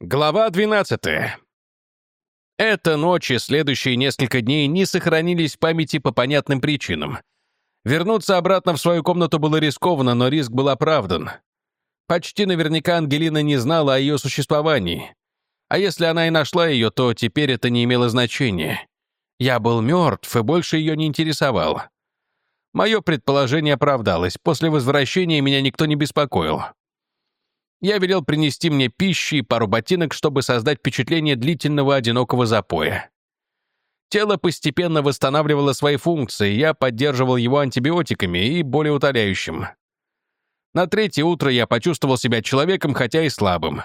Глава 12. Эта ночь и следующие несколько дней не сохранились в памяти по понятным причинам. Вернуться обратно в свою комнату было рискованно, но риск был оправдан. Почти наверняка Ангелина не знала о ее существовании. А если она и нашла ее, то теперь это не имело значения. Я был мертв и больше ее не интересовал. Мое предположение оправдалось. После возвращения меня никто не беспокоил. Я велел принести мне пищи и пару ботинок, чтобы создать впечатление длительного одинокого запоя. Тело постепенно восстанавливало свои функции, я поддерживал его антибиотиками и болеутоляющим. На третье утро я почувствовал себя человеком, хотя и слабым.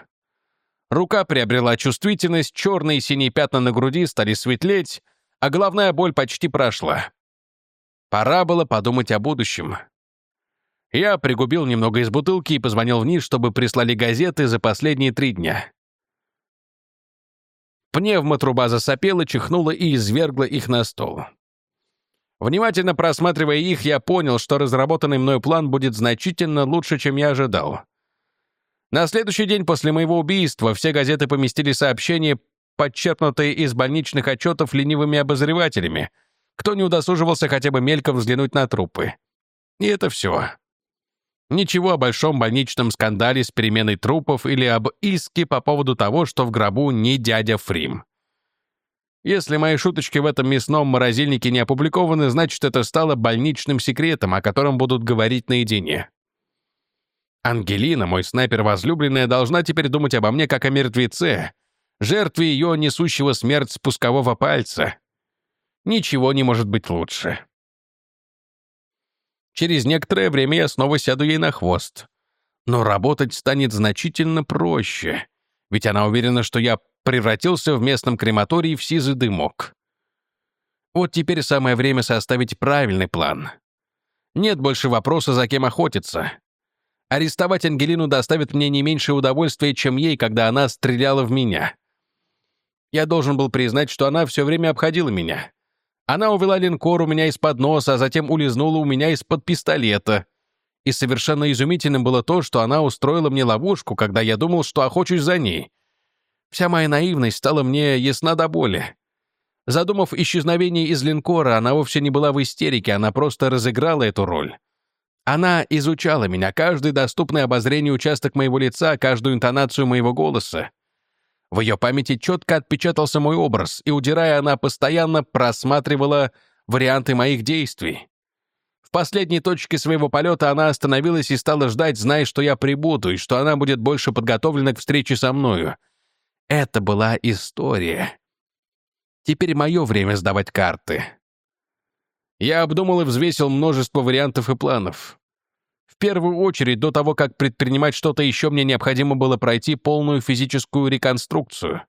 Рука приобрела чувствительность, черные и синие пятна на груди стали светлеть, а головная боль почти прошла. Пора было подумать о будущем. Я пригубил немного из бутылки и позвонил вниз, чтобы прислали газеты за последние три дня. Пневмотруба засопела, чихнула и извергла их на стол. Внимательно просматривая их, я понял, что разработанный мной план будет значительно лучше, чем я ожидал. На следующий день после моего убийства все газеты поместили сообщения, подчеркнутые из больничных отчетов ленивыми обозревателями, кто не удосуживался хотя бы мельком взглянуть на трупы. И это все. Ничего о большом больничном скандале с переменой трупов или об иске по поводу того, что в гробу не дядя Фрим. Если мои шуточки в этом мясном морозильнике не опубликованы, значит, это стало больничным секретом, о котором будут говорить наедине. Ангелина, мой снайпер-возлюбленная, должна теперь думать обо мне как о мертвеце, жертве ее несущего смерть спускового пальца. Ничего не может быть лучше. Через некоторое время я снова сяду ей на хвост. Но работать станет значительно проще, ведь она уверена, что я превратился в местном крематории в сизый дымок. Вот теперь самое время составить правильный план. Нет больше вопроса, за кем охотиться. Арестовать Ангелину доставит мне не меньшее удовольствие, чем ей, когда она стреляла в меня. Я должен был признать, что она все время обходила меня. Она увела линкор у меня из-под носа, а затем улизнула у меня из-под пистолета. И совершенно изумительным было то, что она устроила мне ловушку, когда я думал, что охочусь за ней. Вся моя наивность стала мне ясна до боли. Задумав исчезновение из линкора, она вовсе не была в истерике, она просто разыграла эту роль. Она изучала меня, каждый доступный обозрению участок моего лица, каждую интонацию моего голоса. В ее памяти четко отпечатался мой образ, и, удирая, она постоянно просматривала варианты моих действий. В последней точке своего полета она остановилась и стала ждать, зная, что я прибуду, и что она будет больше подготовлена к встрече со мною. Это была история. Теперь мое время сдавать карты. Я обдумал и взвесил множество вариантов и планов. В первую очередь, до того, как предпринимать что-то еще, мне необходимо было пройти полную физическую реконструкцию.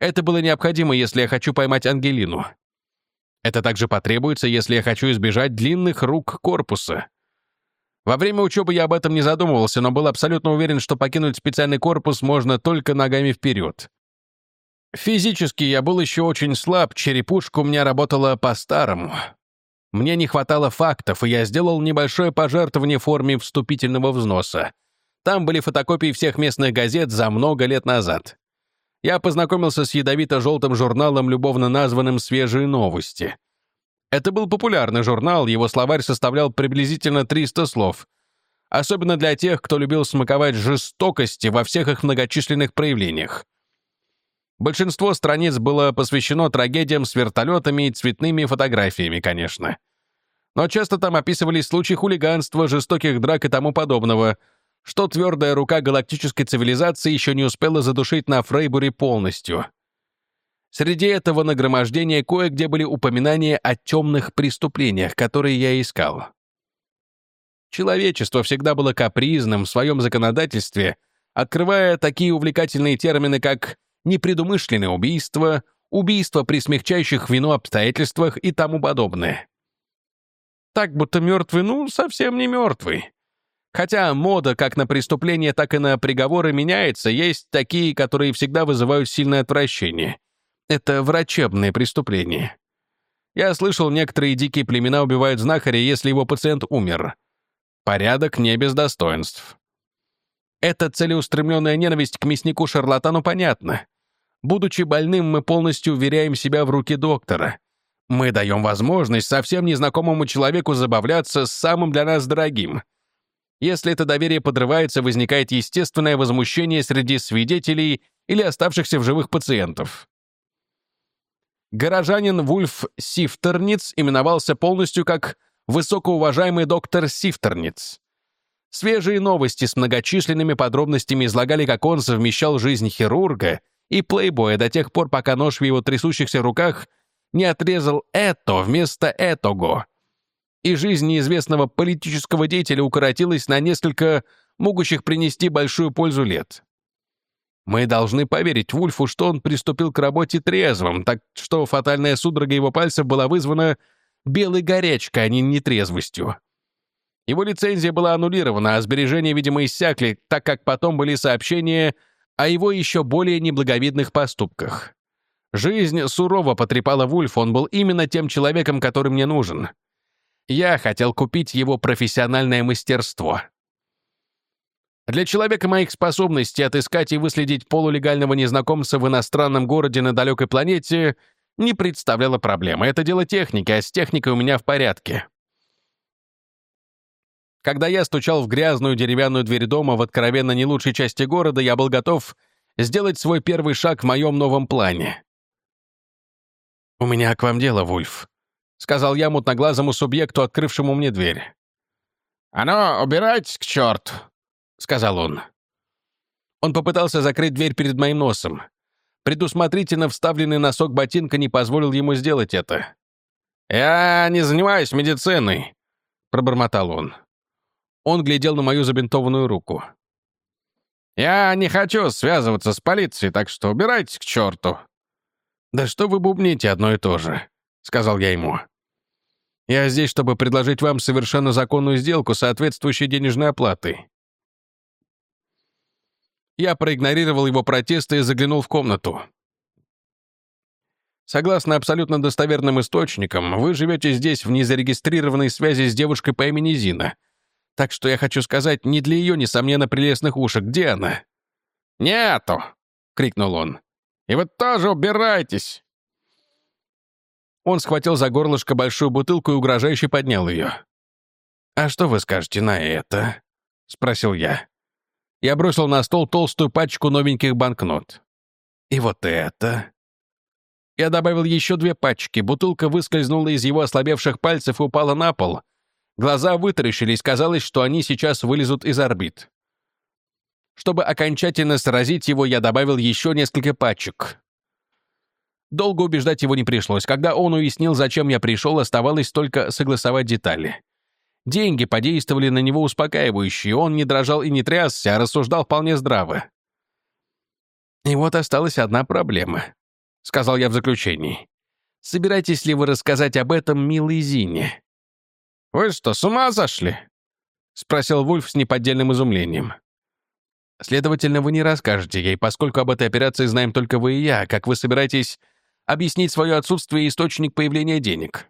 Это было необходимо, если я хочу поймать Ангелину. Это также потребуется, если я хочу избежать длинных рук корпуса. Во время учебы я об этом не задумывался, но был абсолютно уверен, что покинуть специальный корпус можно только ногами вперед. Физически я был еще очень слаб, черепушка у меня работала по-старому. Мне не хватало фактов, и я сделал небольшое пожертвование в форме вступительного взноса. Там были фотокопии всех местных газет за много лет назад. Я познакомился с ядовито-желтым журналом, любовно названным «Свежие новости». Это был популярный журнал, его словарь составлял приблизительно 300 слов. Особенно для тех, кто любил смаковать жестокости во всех их многочисленных проявлениях. Большинство страниц было посвящено трагедиям с вертолетами и цветными фотографиями, конечно. Но часто там описывались случаи хулиганства, жестоких драк и тому подобного, что твердая рука галактической цивилизации еще не успела задушить на Фрейбуре полностью. Среди этого нагромождения кое-где были упоминания о темных преступлениях, которые я искал. Человечество всегда было капризным в своем законодательстве, открывая такие увлекательные термины, как непредумышленное убийство, убийство при смягчающих вину обстоятельствах и тому подобное. Так будто мертвый, ну, совсем не мертвый. Хотя мода как на преступления, так и на приговоры меняется, есть такие, которые всегда вызывают сильное отвращение. Это врачебные преступления. Я слышал, некоторые дикие племена убивают знахаря, если его пациент умер. Порядок не без достоинств. Эта целеустремленная ненависть к мяснику-шарлатану понятна. Будучи больным, мы полностью уверяем себя в руки доктора. Мы даем возможность совсем незнакомому человеку забавляться с самым для нас дорогим. Если это доверие подрывается, возникает естественное возмущение среди свидетелей или оставшихся в живых пациентов. Горожанин Вульф Сифтерниц именовался полностью как «высокоуважаемый доктор Сифтерниц». Свежие новости с многочисленными подробностями излагали, как он совмещал жизнь хирурга и плейбоя до тех пор, пока нож в его трясущихся руках не отрезал это вместо этого. И жизнь неизвестного политического деятеля укоротилась на несколько могущих принести большую пользу лет. Мы должны поверить Вульфу, что он приступил к работе трезвым, так что фатальная судорога его пальцев была вызвана белой горячкой, а не нетрезвостью. Его лицензия была аннулирована, а сбережения, видимо, иссякли, так как потом были сообщения о его еще более неблаговидных поступках. Жизнь сурово потрепала Вульф, он был именно тем человеком, который мне нужен. Я хотел купить его профессиональное мастерство. Для человека моих способностей отыскать и выследить полулегального незнакомца в иностранном городе на далекой планете не представляло проблемы. Это дело техники, а с техникой у меня в порядке. Когда я стучал в грязную деревянную дверь дома в откровенно не лучшей части города, я был готов сделать свой первый шаг в моем новом плане. «У меня к вам дело, Вульф», — сказал я мутноглазому субъекту, открывшему мне дверь. «А ну, убирайтесь к черту!» — сказал он. Он попытался закрыть дверь перед моим носом. Предусмотрительно вставленный носок ботинка не позволил ему сделать это. «Я не занимаюсь медициной», — пробормотал он. Он глядел на мою забинтованную руку. «Я не хочу связываться с полицией, так что убирайтесь к черту». «Да что вы бубните одно и то же», — сказал я ему. «Я здесь, чтобы предложить вам совершенно законную сделку соответствующей денежной оплатой. Я проигнорировал его протесты и заглянул в комнату. Согласно абсолютно достоверным источникам, вы живете здесь в незарегистрированной связи с девушкой по имени Зина. Так что я хочу сказать, не для ее, несомненно, прелестных ушек. Где она?» «Нету!» — крикнул он. «И вы тоже убирайтесь!» Он схватил за горлышко большую бутылку и угрожающе поднял ее. «А что вы скажете на это?» — спросил я. Я бросил на стол толстую пачку новеньких банкнот. И вот это. Я добавил еще две пачки. Бутылка выскользнула из его ослабевших пальцев и упала на пол. Глаза вытаращились, казалось, что они сейчас вылезут из орбит. Чтобы окончательно сразить его, я добавил еще несколько пачек. Долго убеждать его не пришлось. Когда он уяснил, зачем я пришел, оставалось только согласовать детали. Деньги подействовали на него успокаивающе, он не дрожал и не трясся, а рассуждал вполне здраво. «И вот осталась одна проблема», — сказал я в заключении. «Собираетесь ли вы рассказать об этом милой Зине?» «Вы что, с ума сошли?» — спросил Вульф с неподдельным изумлением. «Следовательно, вы не расскажете ей, поскольку об этой операции знаем только вы и я, как вы собираетесь объяснить свое отсутствие и источник появления денег?»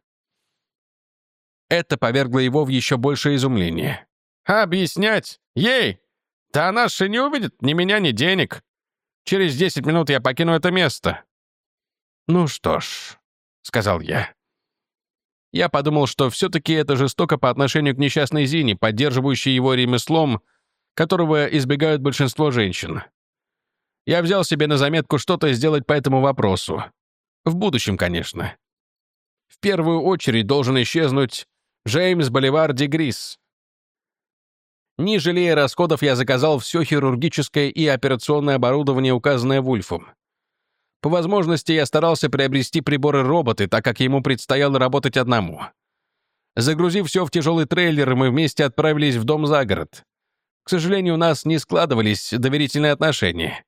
Это повергло его в еще большее изумление. «Объяснять? Ей? Да она же не увидит ни меня, ни денег. Через десять минут я покину это место». «Ну что ж», — сказал я. Я подумал, что все-таки это жестоко по отношению к несчастной Зине, поддерживающей его ремеслом, которого избегают большинство женщин. Я взял себе на заметку что-то сделать по этому вопросу. В будущем, конечно. В первую очередь должен исчезнуть Джеймс Боливар Дегрис. Не жалея расходов, я заказал все хирургическое и операционное оборудование, указанное Вульфом. По возможности я старался приобрести приборы-роботы, так как ему предстояло работать одному. Загрузив все в тяжелый трейлер, мы вместе отправились в дом за город. К сожалению, у нас не складывались доверительные отношения.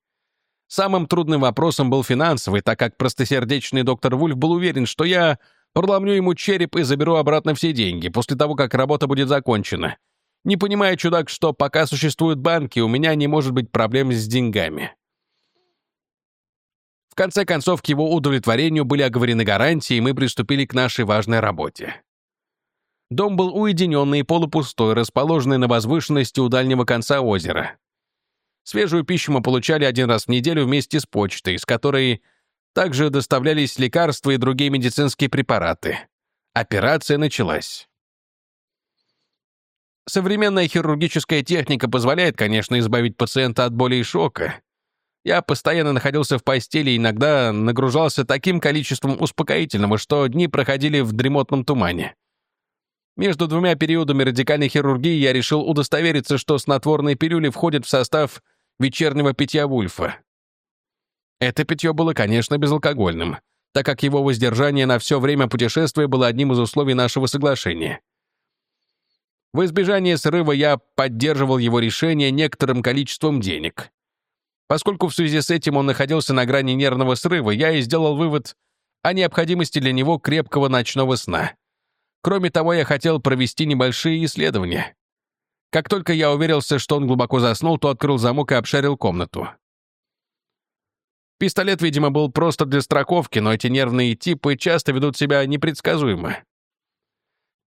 Самым трудным вопросом был финансовый, так как простосердечный доктор Вульф был уверен, что я Проломлю ему череп и заберу обратно все деньги, после того, как работа будет закончена. Не понимая, чудак, что пока существуют банки, у меня не может быть проблем с деньгами. Конце концов, к его удовлетворению были оговорены гарантии, и мы приступили к нашей важной работе. Дом был уединенный и полупустой, расположенный на возвышенности у дальнего конца озера. Свежую пищу мы получали один раз в неделю вместе с почтой, с которой также доставлялись лекарства и другие медицинские препараты. Операция началась. Современная хирургическая техника позволяет, конечно, избавить пациента от боли и шока. Я постоянно находился в постели и иногда нагружался таким количеством успокоительного, что дни проходили в дремотном тумане. Между двумя периодами радикальной хирургии я решил удостовериться, что снотворные пилюли входят в состав вечернего питья Вульфа. Это питье было, конечно, безалкогольным, так как его воздержание на все время путешествия было одним из условий нашего соглашения. В избежание срыва я поддерживал его решение некоторым количеством денег. Поскольку в связи с этим он находился на грани нервного срыва, я и сделал вывод о необходимости для него крепкого ночного сна. Кроме того, я хотел провести небольшие исследования. Как только я уверился, что он глубоко заснул, то открыл замок и обшарил комнату. Пистолет, видимо, был просто для страховки, но эти нервные типы часто ведут себя непредсказуемо.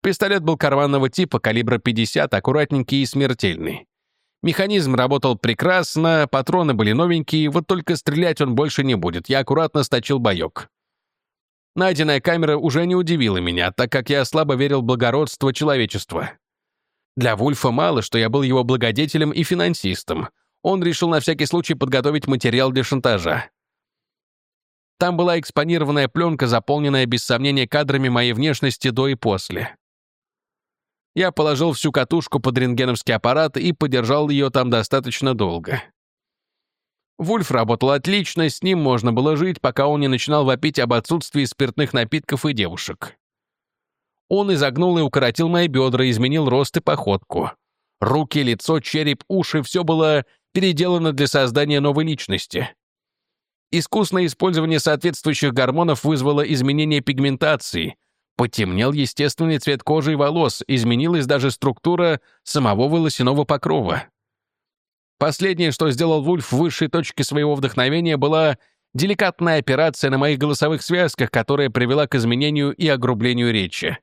Пистолет был карманного типа, калибра 50, аккуратненький и смертельный. Механизм работал прекрасно, патроны были новенькие, вот только стрелять он больше не будет. Я аккуратно сточил боек. Найденная камера уже не удивила меня, так как я слабо верил в благородство человечества. Для Вульфа мало, что я был его благодетелем и финансистом. Он решил на всякий случай подготовить материал для шантажа. Там была экспонированная пленка, заполненная без сомнения кадрами моей внешности до и после. Я положил всю катушку под рентгеновский аппарат и подержал ее там достаточно долго. Вульф работал отлично, с ним можно было жить, пока он не начинал вопить об отсутствии спиртных напитков и девушек. Он изогнул и укоротил мои бедра, изменил рост и походку. Руки, лицо, череп, уши — все было переделано для создания новой личности. Искусное использование соответствующих гормонов вызвало изменение пигментации — Потемнел естественный цвет кожи и волос, изменилась даже структура самого волосяного покрова. Последнее, что сделал Вульф в высшей точке своего вдохновения, была деликатная операция на моих голосовых связках, которая привела к изменению и огрублению речи.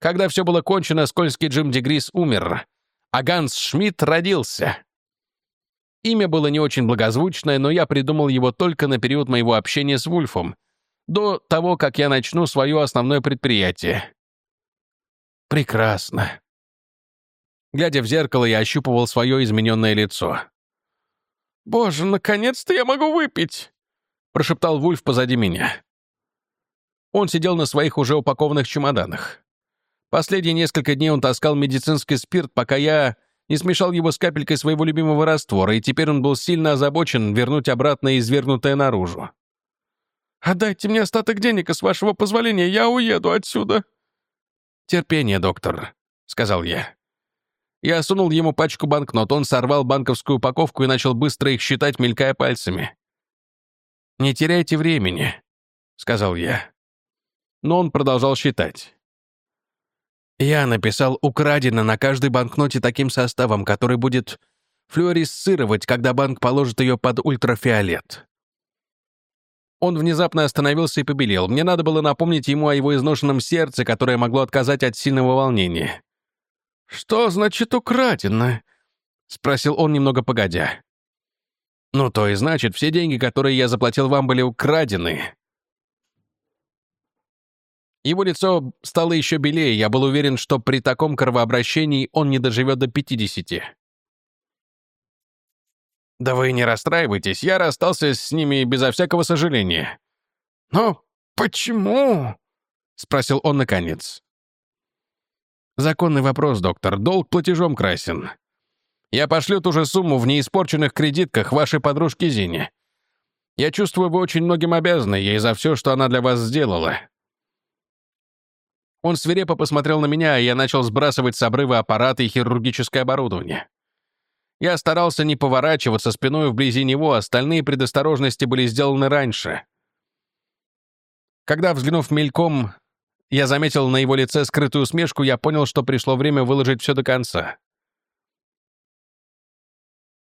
Когда все было кончено, скользкий Джим Дегрис умер, а Ганс Шмидт родился. Имя было не очень благозвучное, но я придумал его только на период моего общения с Вульфом — до того, как я начну свое основное предприятие. Прекрасно. Глядя в зеркало, я ощупывал свое измененное лицо. «Боже, наконец-то я могу выпить!» — прошептал Вульф позади меня. Он сидел на своих уже упакованных чемоданах. Последние несколько дней он таскал медицинский спирт, пока я не смешал его с капелькой своего любимого раствора, и теперь он был сильно озабочен вернуть обратно извергнутое наружу. Отдайте мне остаток денег, и с вашего позволения я уеду отсюда». «Терпение, доктор», — сказал я. Я сунул ему пачку банкнот, он сорвал банковскую упаковку и начал быстро их считать, мелькая пальцами. «Не теряйте времени», — сказал я. Но он продолжал считать. Я написал «украдено» на каждой банкноте таким составом, который будет флюоресцировать, когда банк положит ее под ультрафиолет. Он внезапно остановился и побелел. Мне надо было напомнить ему о его изношенном сердце, которое могло отказать от сильного волнения. «Что значит украдено?» — спросил он немного погодя. «Ну, то и значит, все деньги, которые я заплатил вам, были украдены». Его лицо стало еще белее, я был уверен, что при таком кровообращении он не доживет до пятидесяти. «Да вы не расстраивайтесь, я расстался с ними безо всякого сожаления». «Но почему?» — спросил он наконец. «Законный вопрос, доктор. Долг платежом красен. Я пошлю ту же сумму в неиспорченных кредитках вашей подружке Зине. Я чувствую, вы очень многим обязаны ей за все, что она для вас сделала». Он свирепо посмотрел на меня, и я начал сбрасывать с обрыва аппараты и хирургическое оборудование. Я старался не поворачиваться спиной вблизи него, остальные предосторожности были сделаны раньше. Когда, взглянув мельком, я заметил на его лице скрытую усмешку, я понял, что пришло время выложить все до конца.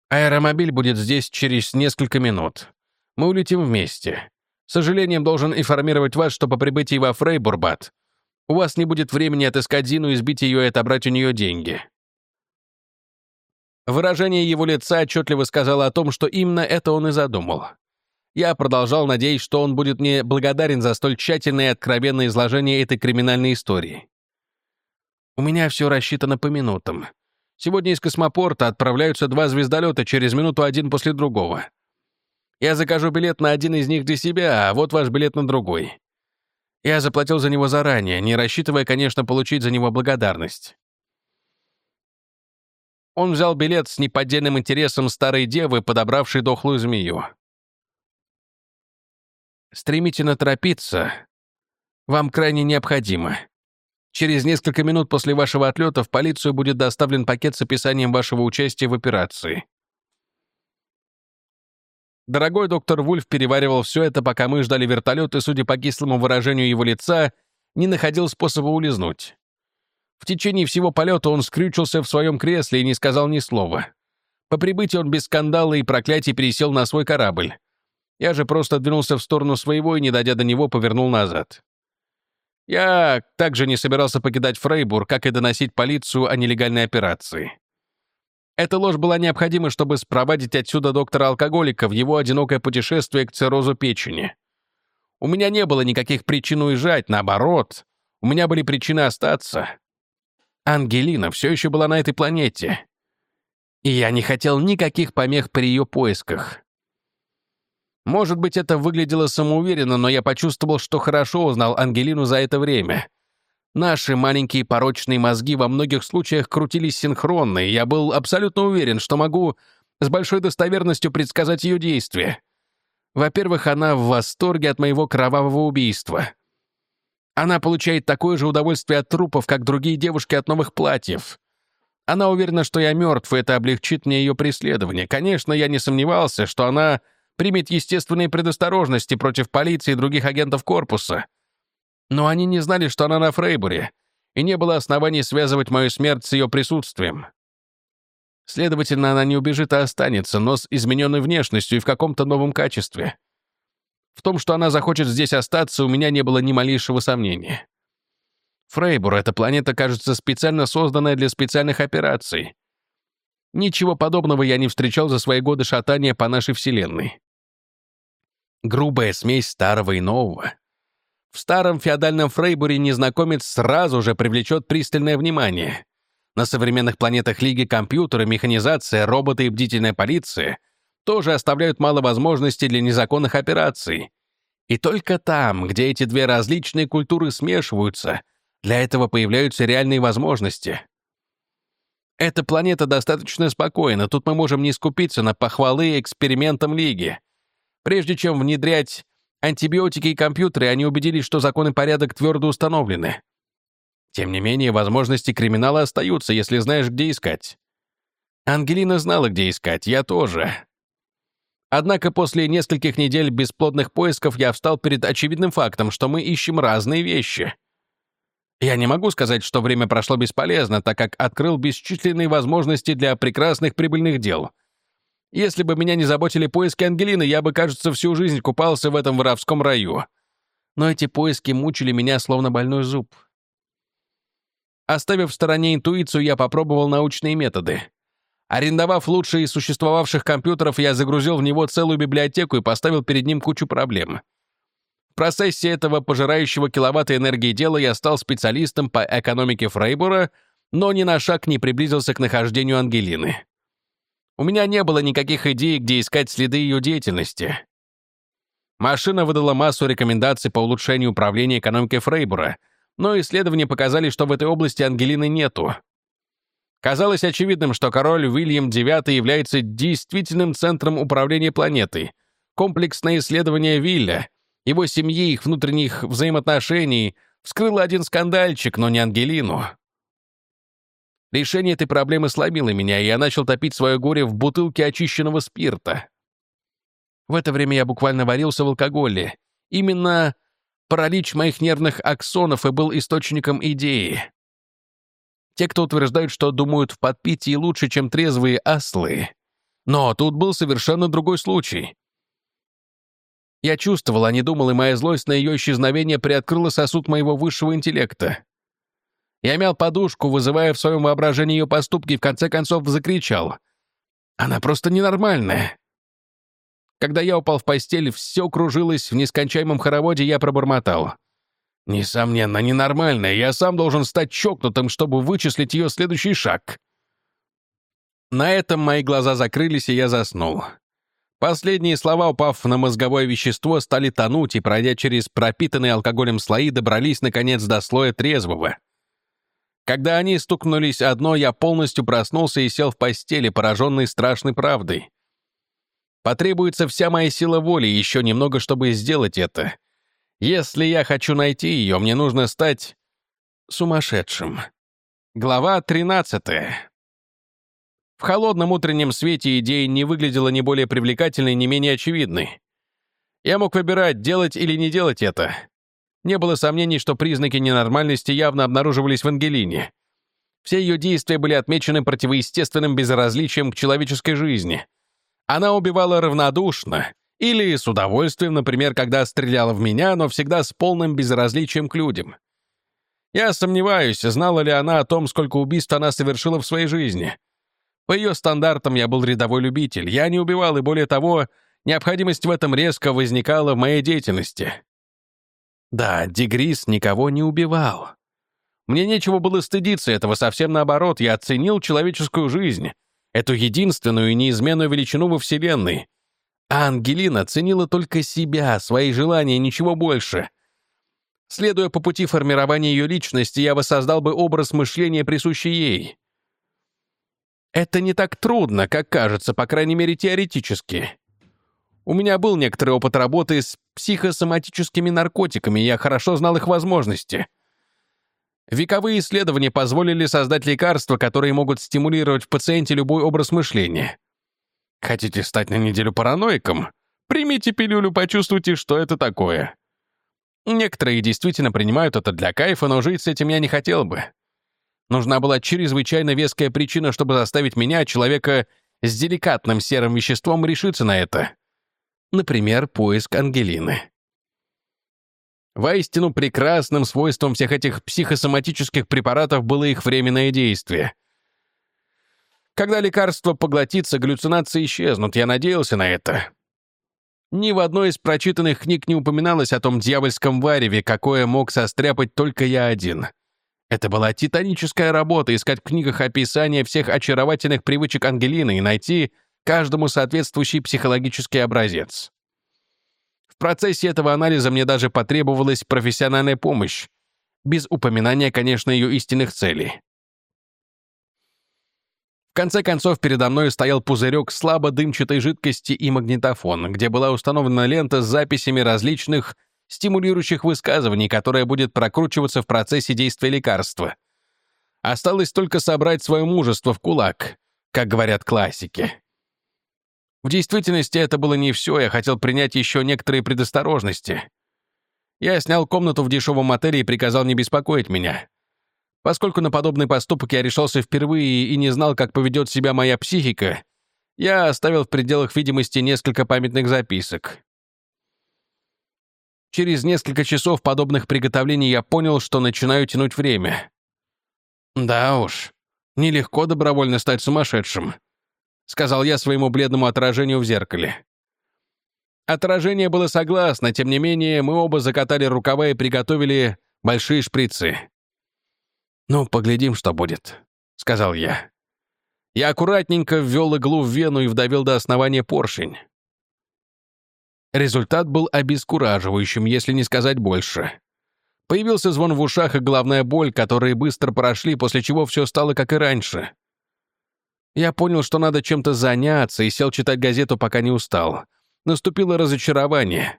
Аэромобиль будет здесь через несколько минут. Мы улетим вместе. С сожалением должен информировать вас, что по прибытии во Фрейбурбат у вас не будет времени отыскать Зину, избить ее и отобрать у нее деньги. Выражение его лица отчетливо сказало о том, что именно это он и задумал. Я продолжал надеясь, что он будет мне благодарен за столь тщательное и откровенное изложение этой криминальной истории. У меня все рассчитано по минутам. Сегодня из космопорта отправляются два звездолета через минуту один после другого. Я закажу билет на один из них для себя, а вот ваш билет на другой. Я заплатил за него заранее, не рассчитывая, конечно, получить за него благодарность. Он взял билет с неподдельным интересом старой девы, подобравшей дохлую змею. «Стремительно торопиться. Вам крайне необходимо. Через несколько минут после вашего отлета в полицию будет доставлен пакет с описанием вашего участия в операции». Дорогой доктор Вульф переваривал все это, пока мы ждали вертолет, и, судя по кислому выражению его лица, не находил способа улизнуть. В течение всего полета он скрючился в своем кресле и не сказал ни слова. По прибытии он без скандала и проклятий пересел на свой корабль. Я же просто двинулся в сторону своего и, не дойдя до него, повернул назад. Я также не собирался покидать Фрейбур, как и доносить полицию о нелегальной операции. Эта ложь была необходима, чтобы спровадить отсюда доктора-алкоголика в его одинокое путешествие к циррозу печени. У меня не было никаких причин уезжать, наоборот. У меня были причины остаться. Ангелина все еще была на этой планете. И я не хотел никаких помех при ее поисках. Может быть, это выглядело самоуверенно, но я почувствовал, что хорошо узнал Ангелину за это время. Наши маленькие порочные мозги во многих случаях крутились синхронно, и я был абсолютно уверен, что могу с большой достоверностью предсказать ее действия. Во-первых, она в восторге от моего кровавого убийства. Она получает такое же удовольствие от трупов, как другие девушки от новых платьев. Она уверена, что я мертв, и это облегчит мне ее преследование. Конечно, я не сомневался, что она примет естественные предосторожности против полиции и других агентов корпуса. Но они не знали, что она на Фрейбуре, и не было оснований связывать мою смерть с ее присутствием. Следовательно, она не убежит, а останется, но с измененной внешностью и в каком-то новом качестве. В том, что она захочет здесь остаться, у меня не было ни малейшего сомнения. Фрейбур — эта планета, кажется, специально созданная для специальных операций. Ничего подобного я не встречал за свои годы шатания по нашей Вселенной. Грубая смесь старого и нового. В старом феодальном Фрейбуре незнакомец сразу же привлечет пристальное внимание. На современных планетах Лиги компьютеры, механизация, роботы и бдительная полиция тоже оставляют мало возможностей для незаконных операций. И только там, где эти две различные культуры смешиваются, для этого появляются реальные возможности. Эта планета достаточно спокойна, тут мы можем не скупиться на похвалы экспериментам Лиги. Прежде чем внедрять антибиотики и компьютеры, они убедились, что закон и порядок твердо установлены. Тем не менее, возможности криминала остаются, если знаешь, где искать. Ангелина знала, где искать, я тоже. Однако после нескольких недель бесплодных поисков я встал перед очевидным фактом, что мы ищем разные вещи. Я не могу сказать, что время прошло бесполезно, так как открыл бесчисленные возможности для прекрасных прибыльных дел. Если бы меня не заботили поиски Ангелины, я бы, кажется, всю жизнь купался в этом воровском раю. Но эти поиски мучили меня, словно больной зуб. Оставив в стороне интуицию, я попробовал научные методы. Арендовав лучшие из существовавших компьютеров, я загрузил в него целую библиотеку и поставил перед ним кучу проблем. В процессе этого пожирающего киловатты энергии дела я стал специалистом по экономике Фрейбура, но ни на шаг не приблизился к нахождению Ангелины. У меня не было никаких идей, где искать следы ее деятельности. Машина выдала массу рекомендаций по улучшению управления экономикой Фрейбура, но исследования показали, что в этой области Ангелины нету. Казалось очевидным, что король Уильям IX является действительным центром управления планетой. Комплексное исследование Вилля, его семьи, их внутренних взаимоотношений вскрыло один скандальчик, но не Ангелину. Решение этой проблемы сломило меня, и я начал топить свое горе в бутылке очищенного спирта. В это время я буквально варился в алкоголе. Именно паралич моих нервных аксонов и был источником идеи. Те, кто утверждают, что думают в подпитии лучше, чем трезвые ослы. Но тут был совершенно другой случай. Я чувствовал, а не думал, и моя злость на ее исчезновение приоткрыла сосуд моего высшего интеллекта. Я мял подушку, вызывая в своем воображении ее поступки, и в конце концов закричал. Она просто ненормальная. Когда я упал в постель, все кружилось в нескончаемом хороводе, я пробормотал. Несомненно, ненормальная. Я сам должен стать чокнутым, чтобы вычислить ее следующий шаг. На этом мои глаза закрылись, и я заснул. Последние слова, упав на мозговое вещество, стали тонуть и, пройдя через пропитанные алкоголем слои, добрались, наконец, до слоя трезвого. Когда они стукнулись одно, я полностью проснулся и сел в постели, пораженный страшной правдой. Потребуется вся моя сила воли, еще немного, чтобы сделать это. Если я хочу найти ее, мне нужно стать сумасшедшим. Глава 13. В холодном утреннем свете идея не выглядела ни более привлекательной, ни менее очевидной. Я мог выбирать, делать или не делать это. Не было сомнений, что признаки ненормальности явно обнаруживались в Ангелине. Все ее действия были отмечены противоестественным безразличием к человеческой жизни. Она убивала равнодушно, или с удовольствием, например, когда стреляла в меня, но всегда с полным безразличием к людям. Я сомневаюсь, знала ли она о том, сколько убийств она совершила в своей жизни. По ее стандартам я был рядовой любитель, я не убивал, и более того, необходимость в этом резко возникала в моей деятельности. Да, Дегрис никого не убивал. Мне нечего было стыдиться этого, совсем наоборот, я оценил человеческую жизнь, эту единственную и неизменную величину во Вселенной. А Ангелина ценила только себя, свои желания, ничего больше. Следуя по пути формирования ее личности, я воссоздал бы образ мышления, присущий ей. Это не так трудно, как кажется, по крайней мере, теоретически. У меня был некоторый опыт работы с психосоматическими наркотиками, я хорошо знал их возможности. Вековые исследования позволили создать лекарства, которые могут стимулировать в пациенте любой образ мышления. Хотите стать на неделю параноиком? Примите пилюлю, почувствуйте, что это такое. Некоторые действительно принимают это для кайфа, но жить с этим я не хотел бы. Нужна была чрезвычайно веская причина, чтобы заставить меня, человека с деликатным серым веществом, решиться на это. Например, поиск Ангелины. Воистину прекрасным свойством всех этих психосоматических препаратов было их временное действие. Когда лекарство поглотится, галлюцинации исчезнут, я надеялся на это. Ни в одной из прочитанных книг не упоминалось о том дьявольском вареве, какое мог состряпать только я один. Это была титаническая работа — искать в книгах описание всех очаровательных привычек Ангелины и найти каждому соответствующий психологический образец. В процессе этого анализа мне даже потребовалась профессиональная помощь, без упоминания, конечно, ее истинных целей. Конце концов, передо мной стоял пузырек слабо дымчатой жидкости и магнитофон, где была установлена лента с записями различных стимулирующих высказываний, которая будет прокручиваться в процессе действия лекарства. Осталось только собрать свое мужество в кулак, как говорят классики. В действительности это было не все, я хотел принять еще некоторые предосторожности. Я снял комнату в дешевом отеле и приказал не беспокоить меня. Поскольку на подобный поступок я решался впервые и не знал, как поведет себя моя психика, я оставил в пределах видимости несколько памятных записок. Через несколько часов подобных приготовлений я понял, что начинаю тянуть время. Да уж, нелегко добровольно стать сумасшедшим. — сказал я своему бледному отражению в зеркале. Отражение было согласно, тем не менее, мы оба закатали рукава и приготовили большие шприцы. «Ну, поглядим, что будет», — сказал я. Я аккуратненько ввел иглу в вену и вдавил до основания поршень. Результат был обескураживающим, если не сказать больше. Появился звон в ушах и головная боль, которые быстро прошли, после чего все стало как и раньше. Я понял, что надо чем-то заняться, и сел читать газету, пока не устал. Наступило разочарование.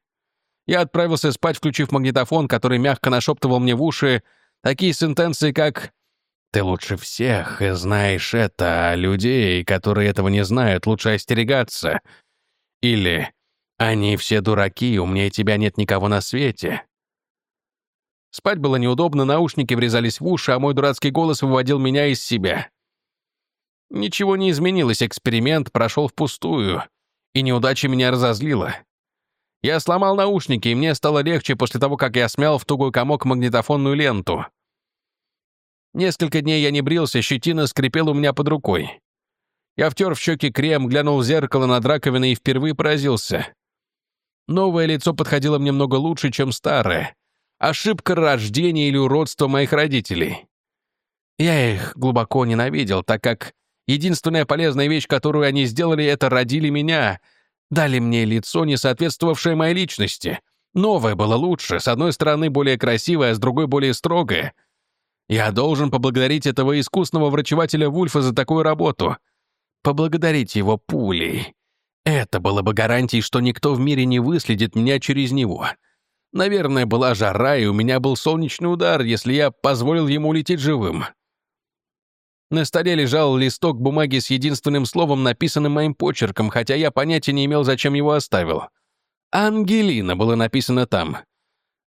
Я отправился спать, включив магнитофон, который мягко нашептывал мне в уши такие сентенции, как «Ты лучше всех и знаешь это, а людей, которые этого не знают, лучше остерегаться». Или «Они все дураки, умнее тебя нет никого на свете». Спать было неудобно, наушники врезались в уши, а мой дурацкий голос выводил меня из себя. Ничего не изменилось, эксперимент прошел впустую, и неудача меня разозлила. Я сломал наушники, и мне стало легче после того, как я смял в тугой комок магнитофонную ленту. Несколько дней я не брился, щетина скрипела у меня под рукой. Я втер в щеки крем, глянул в зеркало над раковиной и впервые поразился. Новое лицо подходило мне много лучше, чем старое. Ошибка рождения или уродство моих родителей. Я их глубоко ненавидел, так как единственная полезная вещь, которую они сделали, это родили меня, дали мне лицо, не соответствовавшее моей личности. Новое было лучше, с одной стороны более красивое, а с другой более строгое. Я должен поблагодарить этого искусного врачевателя Вульфа за такую работу. Поблагодарить его пулей. Это было бы гарантией, что никто в мире не выследит меня через него. Наверное, была жара, и у меня был солнечный удар, если я позволил ему улететь живым. На столе лежал листок бумаги с единственным словом, написанным моим почерком, хотя я понятия не имел, зачем его оставил. «Ангелина» было написано там.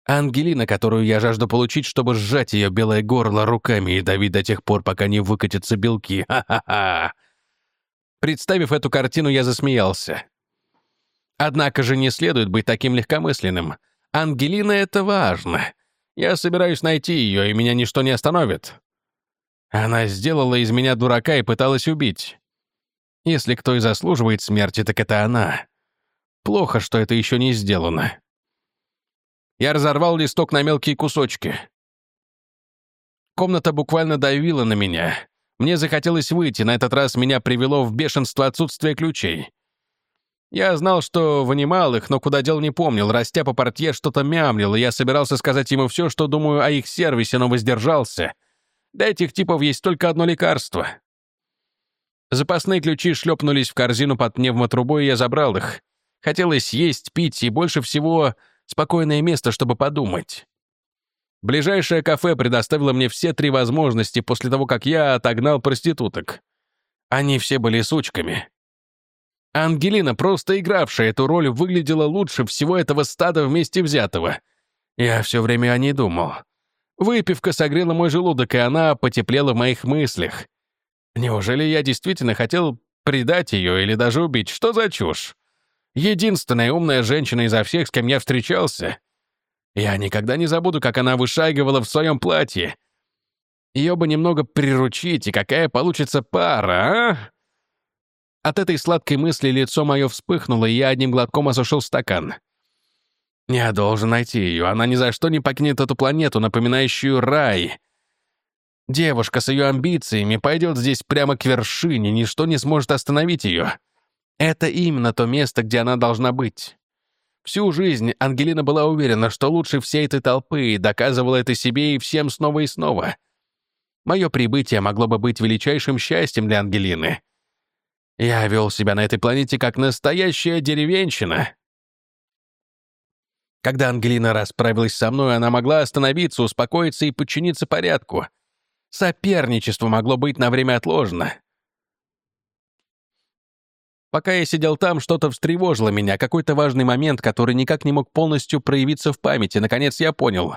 Ангелина, которую я жажду получить, чтобы сжать ее белое горло руками и давить до тех пор, пока не выкатятся белки. Ха-ха-ха! Представив эту картину, я засмеялся. Однако же не следует быть таким легкомысленным. Ангелина — это важно. Я собираюсь найти ее, и меня ничто не остановит. Она сделала из меня дурака и пыталась убить. Если кто и заслуживает смерти, так это она. Плохо, что это еще не сделано. Я разорвал листок на мелкие кусочки. Комната буквально давила на меня. Мне захотелось выйти, на этот раз меня привело в бешенство отсутствие ключей. Я знал, что вынимал их, но куда дел не помнил. Растя по портье что-то мямлил, и я собирался сказать ему все, что думаю о их сервисе, но воздержался. Для этих типов есть только одно лекарство. Запасные ключи шлепнулись в корзину под пневмотрубой, и я забрал их. Хотелось есть, пить и больше всего спокойное место, чтобы подумать. Ближайшее кафе предоставило мне все три возможности после того, как я отогнал проституток. Они все были сучками. Ангелина, просто игравшая эту роль, выглядела лучше всего этого стада вместе взятого. Я все время о ней думал. Выпивка согрела мой желудок, и она потеплела в моих мыслях. Неужели я действительно хотел предать ее или даже убить? Что за чушь? Единственная умная женщина изо всех, с кем я встречался. Я никогда не забуду, как она вышагивала в своем платье. Ее бы немного приручить, и какая получится пара, а? От этой сладкой мысли лицо мое вспыхнуло, и я одним глотком осушил стакан. Я должен найти ее. Она ни за что не покинет эту планету, напоминающую рай. Девушка с ее амбициями пойдет здесь прямо к вершине, ничто не сможет остановить ее. Это именно то место, где она должна быть. Всю жизнь Ангелина была уверена, что лучше всей этой толпы, и доказывала это себе и всем снова и снова. Мое прибытие могло бы быть величайшим счастьем для Ангелины. Я вел себя на этой планете как настоящая деревенщина. Когда Ангелина расправилась со мной, она могла остановиться, успокоиться и подчиниться порядку. Соперничество могло быть на время отложено. Пока я сидел там, что-то встревожило меня, какой-то важный момент, который никак не мог полностью проявиться в памяти. Наконец я понял.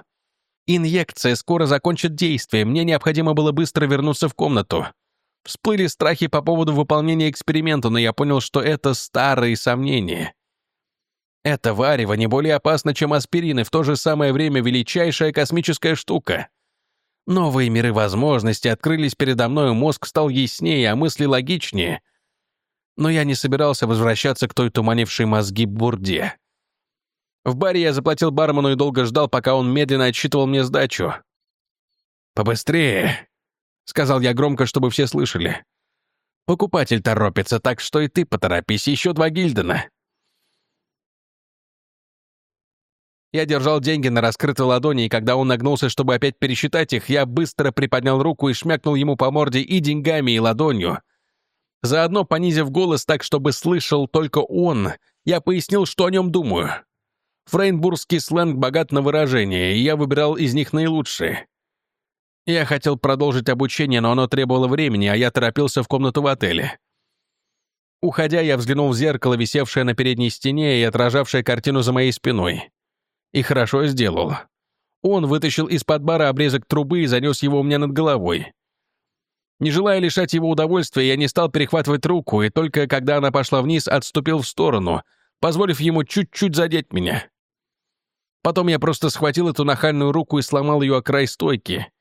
Инъекция скоро закончит действие, мне необходимо было быстро вернуться в комнату. Всплыли страхи по поводу выполнения эксперимента, но я понял, что это старые сомнения. Это варево не более опасно, чем аспирин, и в то же самое время величайшая космическая штука. Новые миры возможностей открылись передо мной, мозг стал яснее, а мысли логичнее — но я не собирался возвращаться к той туманившей мозги бурде. В баре я заплатил бармену и долго ждал, пока он медленно отсчитывал мне сдачу. «Побыстрее», — сказал я громко, чтобы все слышали. «Покупатель торопится, так что и ты поторопись, еще два гильдена». Я держал деньги на раскрытой ладони, и когда он нагнулся, чтобы опять пересчитать их, я быстро приподнял руку и шмякнул ему по морде и деньгами, и ладонью. Заодно понизив голос так, чтобы слышал только он, я пояснил, что о нем думаю. Фрейнбургский сленг богат на выражения, и я выбирал из них наилучшие. Я хотел продолжить обучение, но оно требовало времени, а я торопился в комнату в отеле. Уходя, я взглянул в зеркало, висевшее на передней стене и отражавшее картину за моей спиной. И хорошо сделал. Он вытащил из-под бара обрезок трубы и занес его у меня над головой. Не желая лишать его удовольствия, я не стал перехватывать руку, и только когда она пошла вниз, отступил в сторону, позволив ему чуть-чуть задеть меня. Потом я просто схватил эту нахальную руку и сломал ее о край стойки.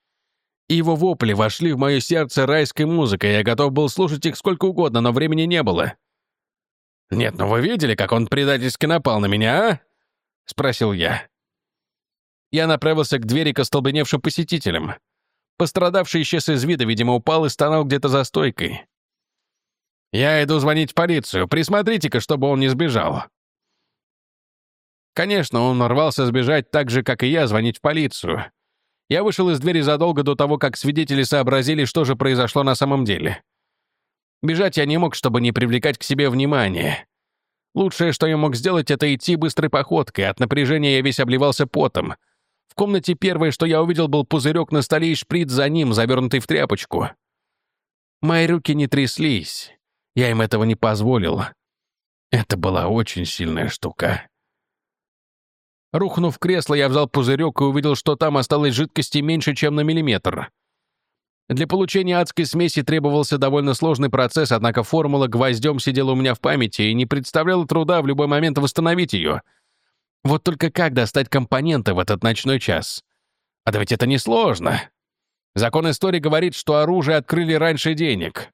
и его вопли вошли в мое сердце райской музыкой. Я готов был слушать их сколько угодно, но времени не было. «Нет, ну вы видели, как он предательски напал на меня, а?» — спросил я. Я направился к двери к остолбеневшим посетителям. Пострадавший исчез из вида, видимо, упал и стонал где-то за стойкой. «Я иду звонить в полицию. Присмотрите-ка, чтобы он не сбежал». Конечно, он рвался сбежать так же, как и я, звонить в полицию. Я вышел из двери задолго до того, как свидетели сообразили, что же произошло на самом деле. Бежать я не мог, чтобы не привлекать к себе внимания. Лучшее, что я мог сделать, это идти быстрой походкой. От напряжения я весь обливался потом. В комнате первое, что я увидел, был пузырек на столе и шприц за ним, завернутый в тряпочку. Мои руки не тряслись. Я им этого не позволил. Это была очень сильная штука. Рухнув в кресло, я взял пузырек и увидел, что там осталось жидкости меньше, чем на миллиметр. Для получения адской смеси требовался довольно сложный процесс, однако формула гвоздем сидела у меня в памяти и не представляла труда в любой момент восстановить ее. Вот только как достать компоненты в этот ночной час? А да ведь это несложно. Закон истории говорит, что оружие открыли раньше денег.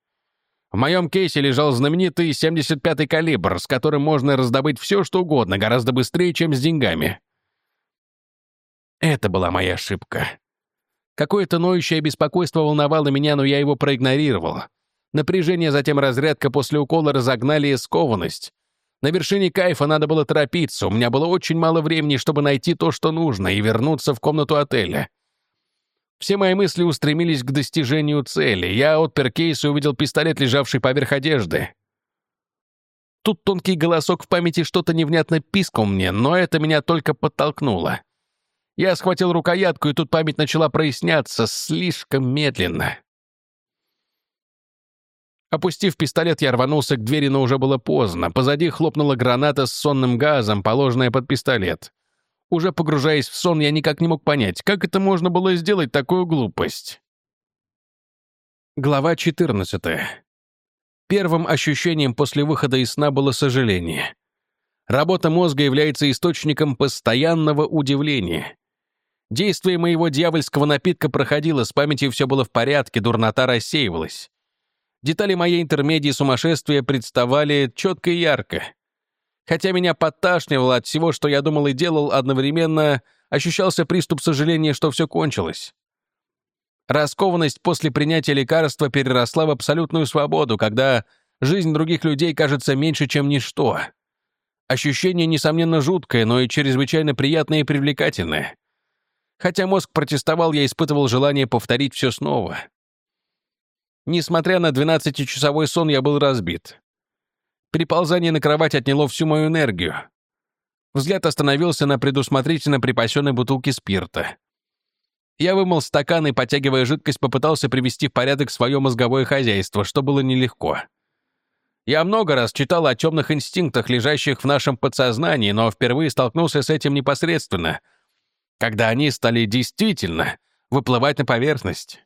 В моем кейсе лежал знаменитый 75-й калибр, с которым можно раздобыть все, что угодно, гораздо быстрее, чем с деньгами. Это была моя ошибка. Какое-то ноющее беспокойство волновало меня, но я его проигнорировал. Напряжение, затем разрядка после укола разогнали скованность. На вершине кайфа надо было торопиться, у меня было очень мало времени, чтобы найти то, что нужно, и вернуться в комнату отеля. Все мои мысли устремились к достижению цели. Я отпер кейс и увидел пистолет, лежавший поверх одежды. Тут тонкий голосок в памяти что-то невнятно пискал мне, но это меня только подтолкнуло. Я схватил рукоятку, и тут память начала проясняться слишком медленно. Опустив пистолет, я рванулся к двери, но уже было поздно. Позади хлопнула граната с сонным газом, положенная под пистолет. Уже погружаясь в сон, я никак не мог понять, как это можно было сделать такую глупость. Глава 14. Первым ощущением после выхода из сна было сожаление. Работа мозга является источником постоянного удивления. Действие моего дьявольского напитка проходило, с памятью все было в порядке, дурнота рассеивалась. Детали моей интермедии сумасшествия представали четко и ярко. Хотя меня подташнивало от всего, что я думал и делал, одновременно ощущался приступ сожаления, что все кончилось. Раскованность после принятия лекарства переросла в абсолютную свободу, когда жизнь других людей кажется меньше, чем ничто. Ощущение, несомненно, жуткое, но и чрезвычайно приятное и привлекательное. Хотя мозг протестовал, я испытывал желание повторить все снова. Несмотря на 12-часовой сон, я был разбит. Приползание на кровать отняло всю мою энергию. Взгляд остановился на предусмотрительно припасенной бутылке спирта. Я вымыл стакан и, потягивая жидкость, попытался привести в порядок свое мозговое хозяйство, что было нелегко. Я много раз читал о темных инстинктах, лежащих в нашем подсознании, но впервые столкнулся с этим непосредственно — когда они стали действительно выплывать на поверхность.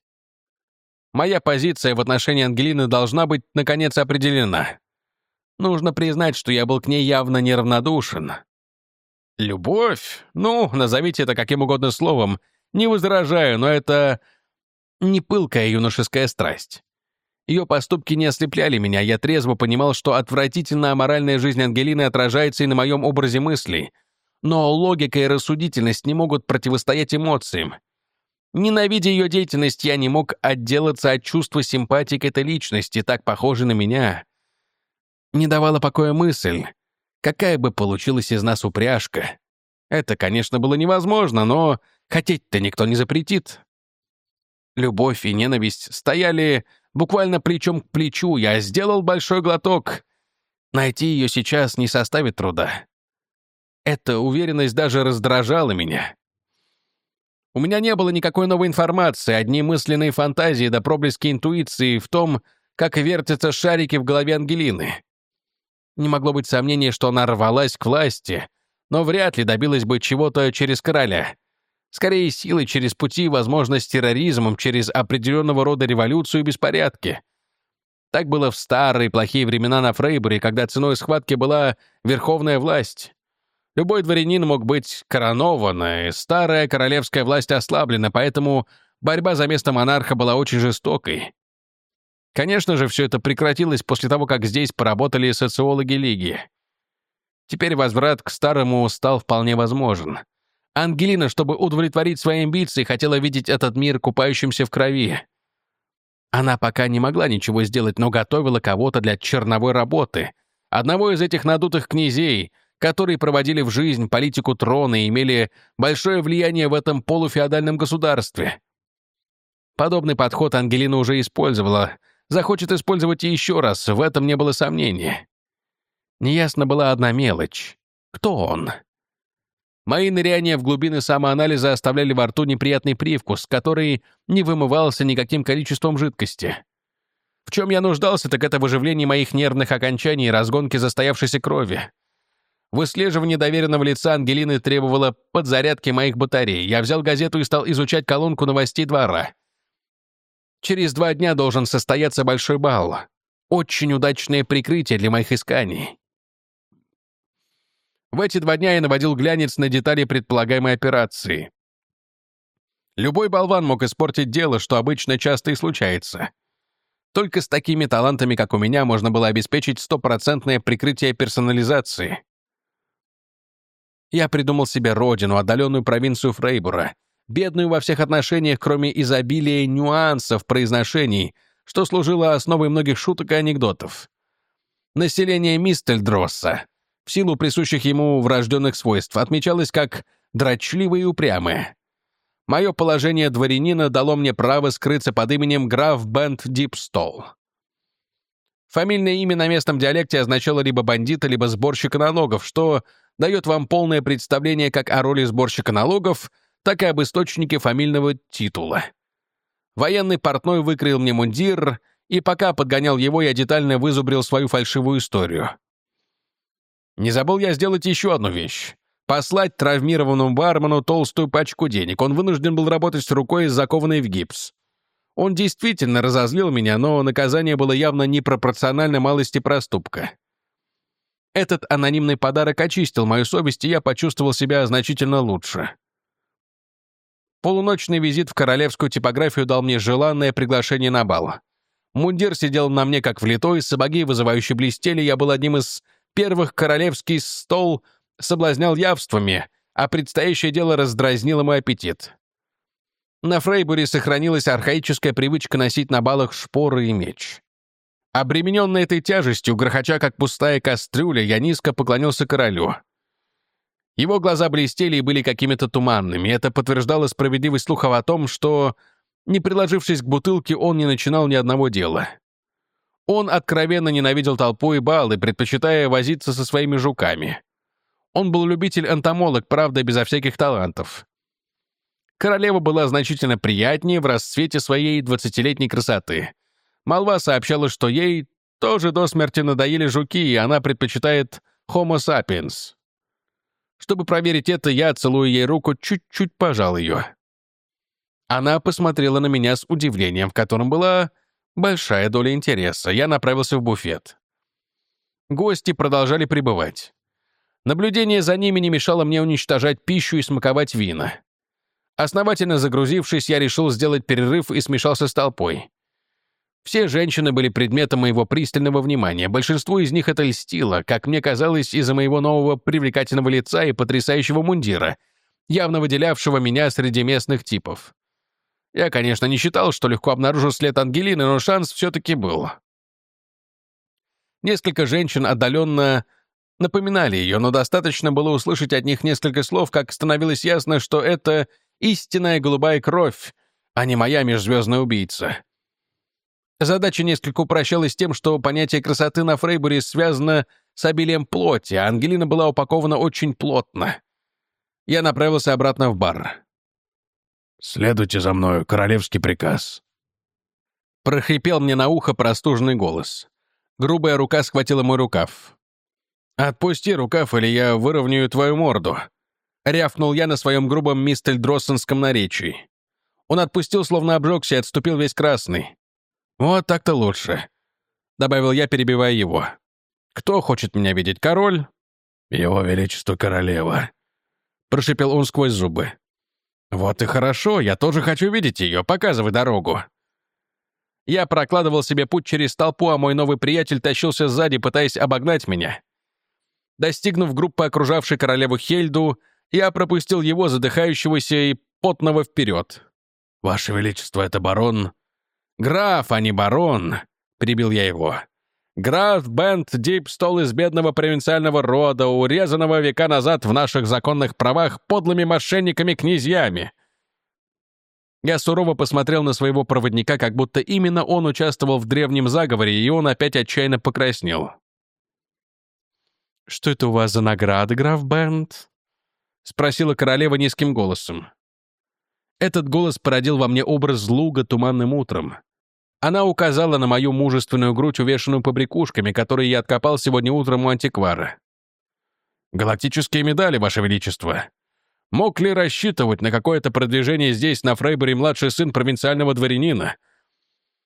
Моя позиция в отношении Ангелины должна быть, наконец, определена. Нужно признать, что я был к ней явно неравнодушен. Любовь? Ну, назовите это каким угодно словом. Не возражаю, но это не пылкая юношеская страсть. Ее поступки не ослепляли меня, я трезво понимал, что отвратительно аморальная жизнь Ангелины отражается и на моем образе мыслей — но логика и рассудительность не могут противостоять эмоциям. Ненавидя ее деятельность, я не мог отделаться от чувства симпатии к этой личности, так похожей на меня. Не давала покоя мысль, какая бы получилась из нас упряжка. Это, конечно, было невозможно, но хотеть-то никто не запретит. Любовь и ненависть стояли буквально плечом к плечу. Я сделал большой глоток. Найти ее сейчас не составит труда. Эта уверенность даже раздражала меня. У меня не было никакой новой информации, одни мысленные фантазии да проблески интуиции в том, как вертятся шарики в голове Ангелины. Не могло быть сомнения, что она рвалась к власти, но вряд ли добилась бы чего-то через короля. Скорее, силой через пути, возможно, с терроризмом, через определенного рода революцию и беспорядки. Так было в старые плохие времена на Фрейборе, когда ценой схватки была верховная власть. Любой дворянин мог быть коронован, и старая королевская власть ослаблена, поэтому Борьба за место монарха была очень жестокой. Конечно же, все это прекратилось после того, как здесь поработали социологи Лиги. Теперь возврат к старому стал вполне возможен. Ангелина, чтобы удовлетворить свои амбиции, хотела видеть этот мир купающимся в крови. Она пока не могла ничего сделать, но готовила кого-то для черновой работы. Одного из этих надутых князей, которые проводили в жизнь политику трона и имели большое влияние в этом полуфеодальном государстве. Подобный подход Ангелина уже использовала, захочет использовать и еще раз, в этом не было сомнений. Неясна была одна мелочь. Кто он? Мои ныряния в глубины самоанализа оставляли во рту неприятный привкус, который не вымывался никаким количеством жидкости. В чем я нуждался, так это в оживлении моих нервных окончаний и разгонке застоявшейся крови. Выслеживание доверенного лица Ангелины требовало подзарядки моих батарей. Я взял газету и стал изучать колонку новостей двора. Через два дня должен состояться большой бал. Очень удачное прикрытие для моих исканий. В эти два дня я наводил глянец на детали предполагаемой операции. Любой болван мог испортить дело, что обычно часто и случается. Только с такими талантами, как у меня, можно было обеспечить стопроцентное прикрытие персонализации. Я придумал себе родину, отдаленную провинцию Фрейбура, бедную во всех отношениях, кроме изобилия нюансов произношений, что служило основой многих шуток и анекдотов. Население Мистельдросса в силу присущих ему врожденных свойств, отмечалось как дрочливое и упрямое. Мое положение дворянина дало мне право скрыться под именем граф Бент Дипстол. Фамильное имя на местном диалекте означало либо бандита, либо сборщика налогов, что дает вам полное представление как о роли сборщика налогов, так и об источнике фамильного титула. Военный портной выкроил мне мундир, и пока подгонял его, я детально вызубрил свою фальшивую историю. Не забыл я сделать еще одну вещь. Послать травмированному бармену толстую пачку денег. Он вынужден был работать с рукой, закованной в гипс. Он действительно разозлил меня, но наказание было явно непропорционально малости проступка. Этот анонимный подарок очистил мою совесть, и я почувствовал себя значительно лучше. Полуночный визит в королевскую типографию дал мне желанное приглашение на бал. Мундир сидел на мне как влитой, сапоги вызывающе блестели, я был одним из первых королевский стол соблазнял явствами, а предстоящее дело раздразнило мой аппетит. На Фрейбуре сохранилась архаическая привычка носить на балах шпоры и меч. Обремененный этой тяжестью, грохоча как пустая кастрюля, я низко поклонился королю. Его глаза блестели и были какими-то туманными. Это подтверждало справедливость слухов о том, что, не приложившись к бутылке, он не начинал ни одного дела. Он откровенно ненавидел толпу и баллы, предпочитая возиться со своими жуками. Он был любитель-энтомолог, правда, безо всяких талантов. Королева была значительно приятнее в расцвете своей двадцатилетней красоты. Молва сообщала, что ей тоже до смерти надоели жуки, и она предпочитает Homo sapiens. Чтобы проверить это, я, целуя ей руку, чуть-чуть пожал ее. Она посмотрела на меня с удивлением, в котором была Большая доля интереса. Я направился в буфет. Гости продолжали пребывать. Наблюдение за ними не мешало мне уничтожать пищу и смаковать вина. Основательно загрузившись, я решил сделать перерыв и смешался с толпой. Все женщины были предметом моего пристального внимания. Большинство из них это льстило, как мне казалось, из-за моего нового привлекательного лица и потрясающего мундира, явно выделявшего меня среди местных типов. Я, конечно, не считал, что легко обнаружу след Ангелины, но шанс все-таки был. Несколько женщин отдаленно напоминали ее, но достаточно было услышать от них несколько слов, как становилось ясно, что это истинная голубая кровь, а не моя межзвездная убийца. Задача несколько упрощалась тем, что понятие красоты на Фрейбуре связано с обилием плоти, а Ангелина была упакована очень плотно. Я направился обратно в бар. «Следуйте за мною, королевский приказ». Прохрипел мне на ухо простужный голос. Грубая рука схватила мой рукав. «Отпусти рукав, или я выровняю твою морду», — рявкнул я на своем грубом мистельдроссенском наречии. Он отпустил, словно обжегся, и отступил весь красный. «Вот так-то лучше», — добавил я, перебивая его. «Кто хочет меня видеть, король?» «Его Величество Королева», — прошипел он сквозь зубы. «Вот и хорошо, я тоже хочу видеть ее, показывай дорогу». Я прокладывал себе путь через толпу, а мой новый приятель тащился сзади, пытаясь обогнать меня. Достигнув группы, окружавшей королеву Хельду, я пропустил его, задыхающегося и потного вперед. «Ваше Величество, это барон...» «Граф, а не барон», — перебил я его. «Граф Бент Дипстол из бедного провинциального рода, урезанного века назад в наших законных правах подлыми мошенниками-князьями». Я сурово посмотрел на своего проводника, как будто именно он участвовал в древнем заговоре, и он опять отчаянно покраснел. «Что это у вас за награды, граф Бент?» — спросила королева низким голосом. Этот голос породил во мне образ луга туманным утром. Она указала на мою мужественную грудь, увешанную побрякушками, которые я откопал сегодня утром у антиквара. «Галактические медали, Ваше Величество. Мог ли рассчитывать на какое-то продвижение здесь, на Фрейборе, младший сын провинциального дворянина?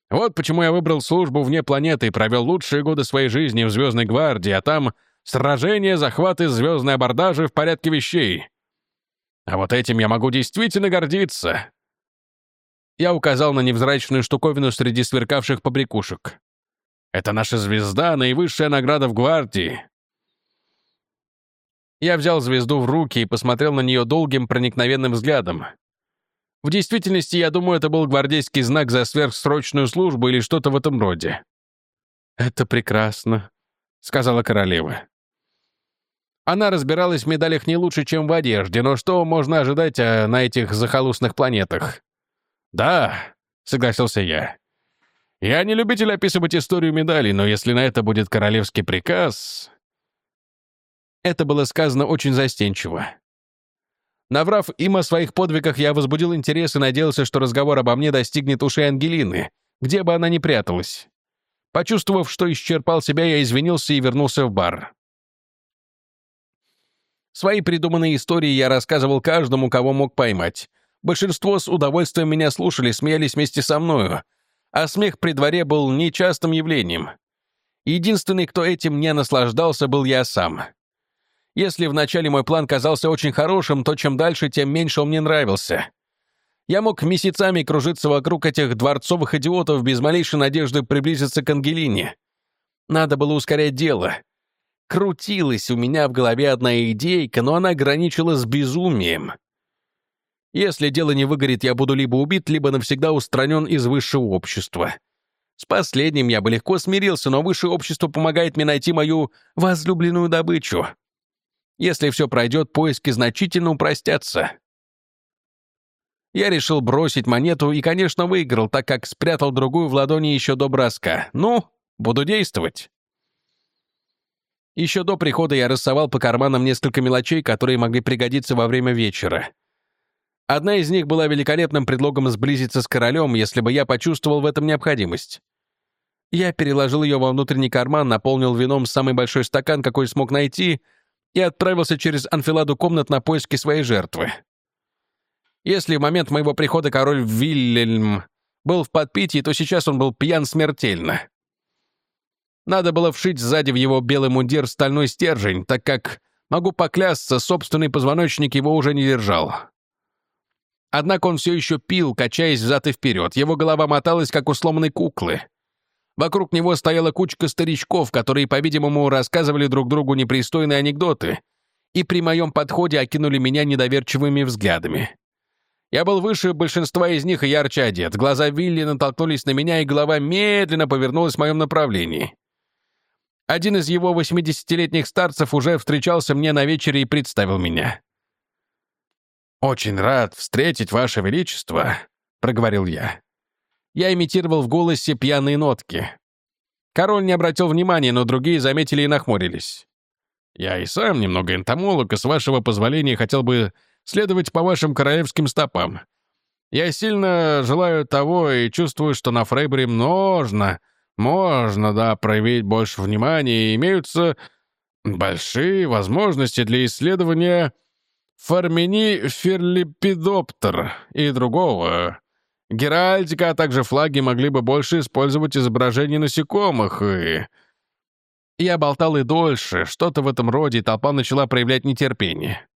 Вот почему я выбрал службу вне планеты и провел лучшие годы своей жизни в Звездной гвардии, а там сражения, захваты, звездные абордажи в порядке вещей. А вот этим я могу действительно гордиться. Я указал на невзрачную штуковину среди сверкавших побрякушек. Это наша звезда, наивысшая награда в гвардии. Я взял звезду в руки и посмотрел на нее долгим проникновенным взглядом. В действительности, я думаю, это был гвардейский знак за сверхсрочную службу или что-то в этом роде. «Это прекрасно», — сказала королева. Она разбиралась в медалях не лучше, чем в одежде, но что можно ожидать а, на этих захолустных планетах? «Да», — согласился я. «Я не любитель описывать историю медалей, но если на это будет королевский приказ...» Это было сказано очень застенчиво. Наврав им о своих подвигах, я возбудил интерес и надеялся, что разговор обо мне достигнет ушей Ангелины, где бы она ни пряталась. Почувствовав, что исчерпал себя, я извинился и вернулся в бар. Свои придуманные истории я рассказывал каждому, кого мог поймать. Большинство с удовольствием меня слушали, смеялись вместе со мною. А смех при дворе был нечастым явлением. Единственный, кто этим не наслаждался, был я сам. Если вначале мой план казался очень хорошим, то чем дальше, тем меньше он мне нравился. Я мог месяцами кружиться вокруг этих дворцовых идиотов без малейшей надежды приблизиться к Ангелине. Надо было ускорять дело. Крутилась у меня в голове одна идейка, но она граничила с безумием. Если дело не выгорит, я буду либо убит, либо навсегда устранен из высшего общества. С последним я бы легко смирился, но высшее общество помогает мне найти мою возлюбленную добычу. Если все пройдет, поиски значительно упростятся. Я решил бросить монету и, конечно, выиграл, так как спрятал другую в ладони еще до броска. Ну, буду действовать. Еще до прихода я рассовал по карманам несколько мелочей, которые могли пригодиться во время вечера. Одна из них была великолепным предлогом сблизиться с королем, если бы я почувствовал в этом необходимость. Я переложил ее во внутренний карман, наполнил вином самый большой стакан, какой смог найти, и отправился через анфиладу комнат на поиски своей жертвы. Если в момент моего прихода король Вильгельм был в подпитии, то сейчас он был пьян смертельно. Надо было вшить сзади в его белый мундир стальной стержень, так как, могу поклясться, собственный позвоночник его уже не держал. Однако он все еще пил, качаясь взад и вперед. Его голова моталась, как у сломанной куклы. Вокруг него стояла кучка старичков, которые, по-видимому, рассказывали друг другу непристойные анекдоты, и при моем подходе окинули меня недоверчивыми взглядами. Я был выше большинства из них и ярче одет. Глаза Вилли натолкнулись на меня, и голова медленно повернулась в моем направлении. Один из его 80-летних старцев уже встречался мне на вечере и представил меня. «Очень рад встретить Ваше Величество», — проговорил я. Я имитировал в голосе пьяные нотки. Король не обратил внимания, но другие заметили и нахмурились. «Я и сам немного энтомолог, и с вашего позволения хотел бы следовать по вашим королевским стопам. Я сильно желаю того и чувствую, что на Фрейборе можно можно, да, проявить больше внимания, и имеются большие возможности для исследования Формини ферлипидоптер и другого. Геральдика, а также флаги могли бы больше использовать изображения насекомых и... Я болтал и дольше, что-то в этом роде, толпа начала проявлять нетерпение.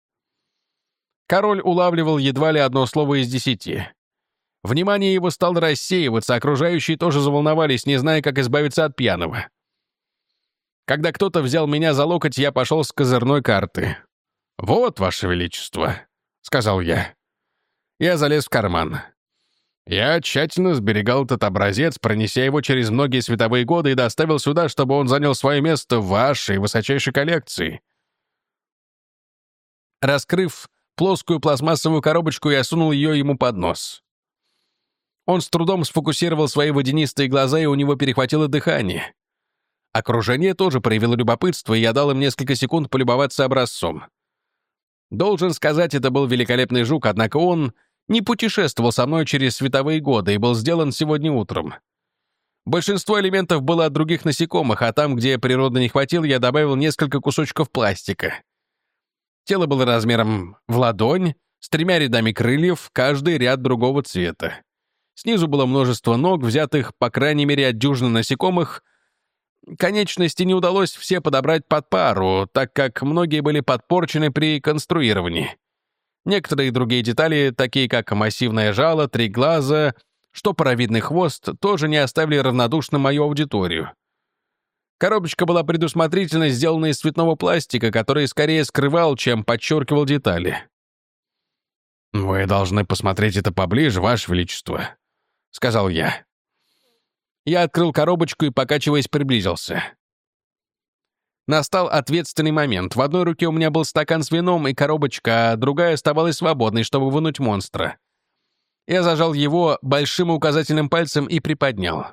Король улавливал едва ли одно слово из десяти. Внимание его стало рассеиваться, окружающие тоже заволновались, не зная, как избавиться от пьяного. Когда кто-то взял меня за локоть, я пошел с козырной карты. «Вот, Ваше Величество», — сказал я. Я залез в карман. Я тщательно сберегал этот образец, пронеся его через многие световые годы и доставил сюда, чтобы он занял свое место в вашей высочайшей коллекции. Раскрыв плоскую пластмассовую коробочку, я сунул ее ему под нос. Он с трудом сфокусировал свои водянистые глаза, и у него перехватило дыхание. Окружение тоже проявило любопытство, и я дал им несколько секунд полюбоваться образцом. Должен сказать, это был великолепный жук, однако он не путешествовал со мной через световые годы и был сделан сегодня утром. Большинство элементов было от других насекомых, а там, где природы не хватило, я добавил несколько кусочков пластика. Тело было размером в ладонь, с тремя рядами крыльев, каждый ряд другого цвета. Снизу было множество ног, взятых, по крайней мере, от дюжины насекомых. Конечности не удалось все подобрать под пару, так как многие были подпорчены при конструировании. Некоторые другие детали, такие как массивное жало, три глаза, штопоровидный хвост, тоже не оставили равнодушным мою аудиторию. Коробочка была предусмотрительно сделана из цветного пластика, который скорее скрывал, чем подчеркивал детали. «Вы должны посмотреть это поближе, Ваше Величество», — сказал я. Я открыл коробочку и, покачиваясь, приблизился. Настал ответственный момент. В одной руке у меня был стакан с вином и коробочка, а другая оставалась свободной, чтобы вынуть монстра. Я зажал его большим указательным пальцем и приподнял.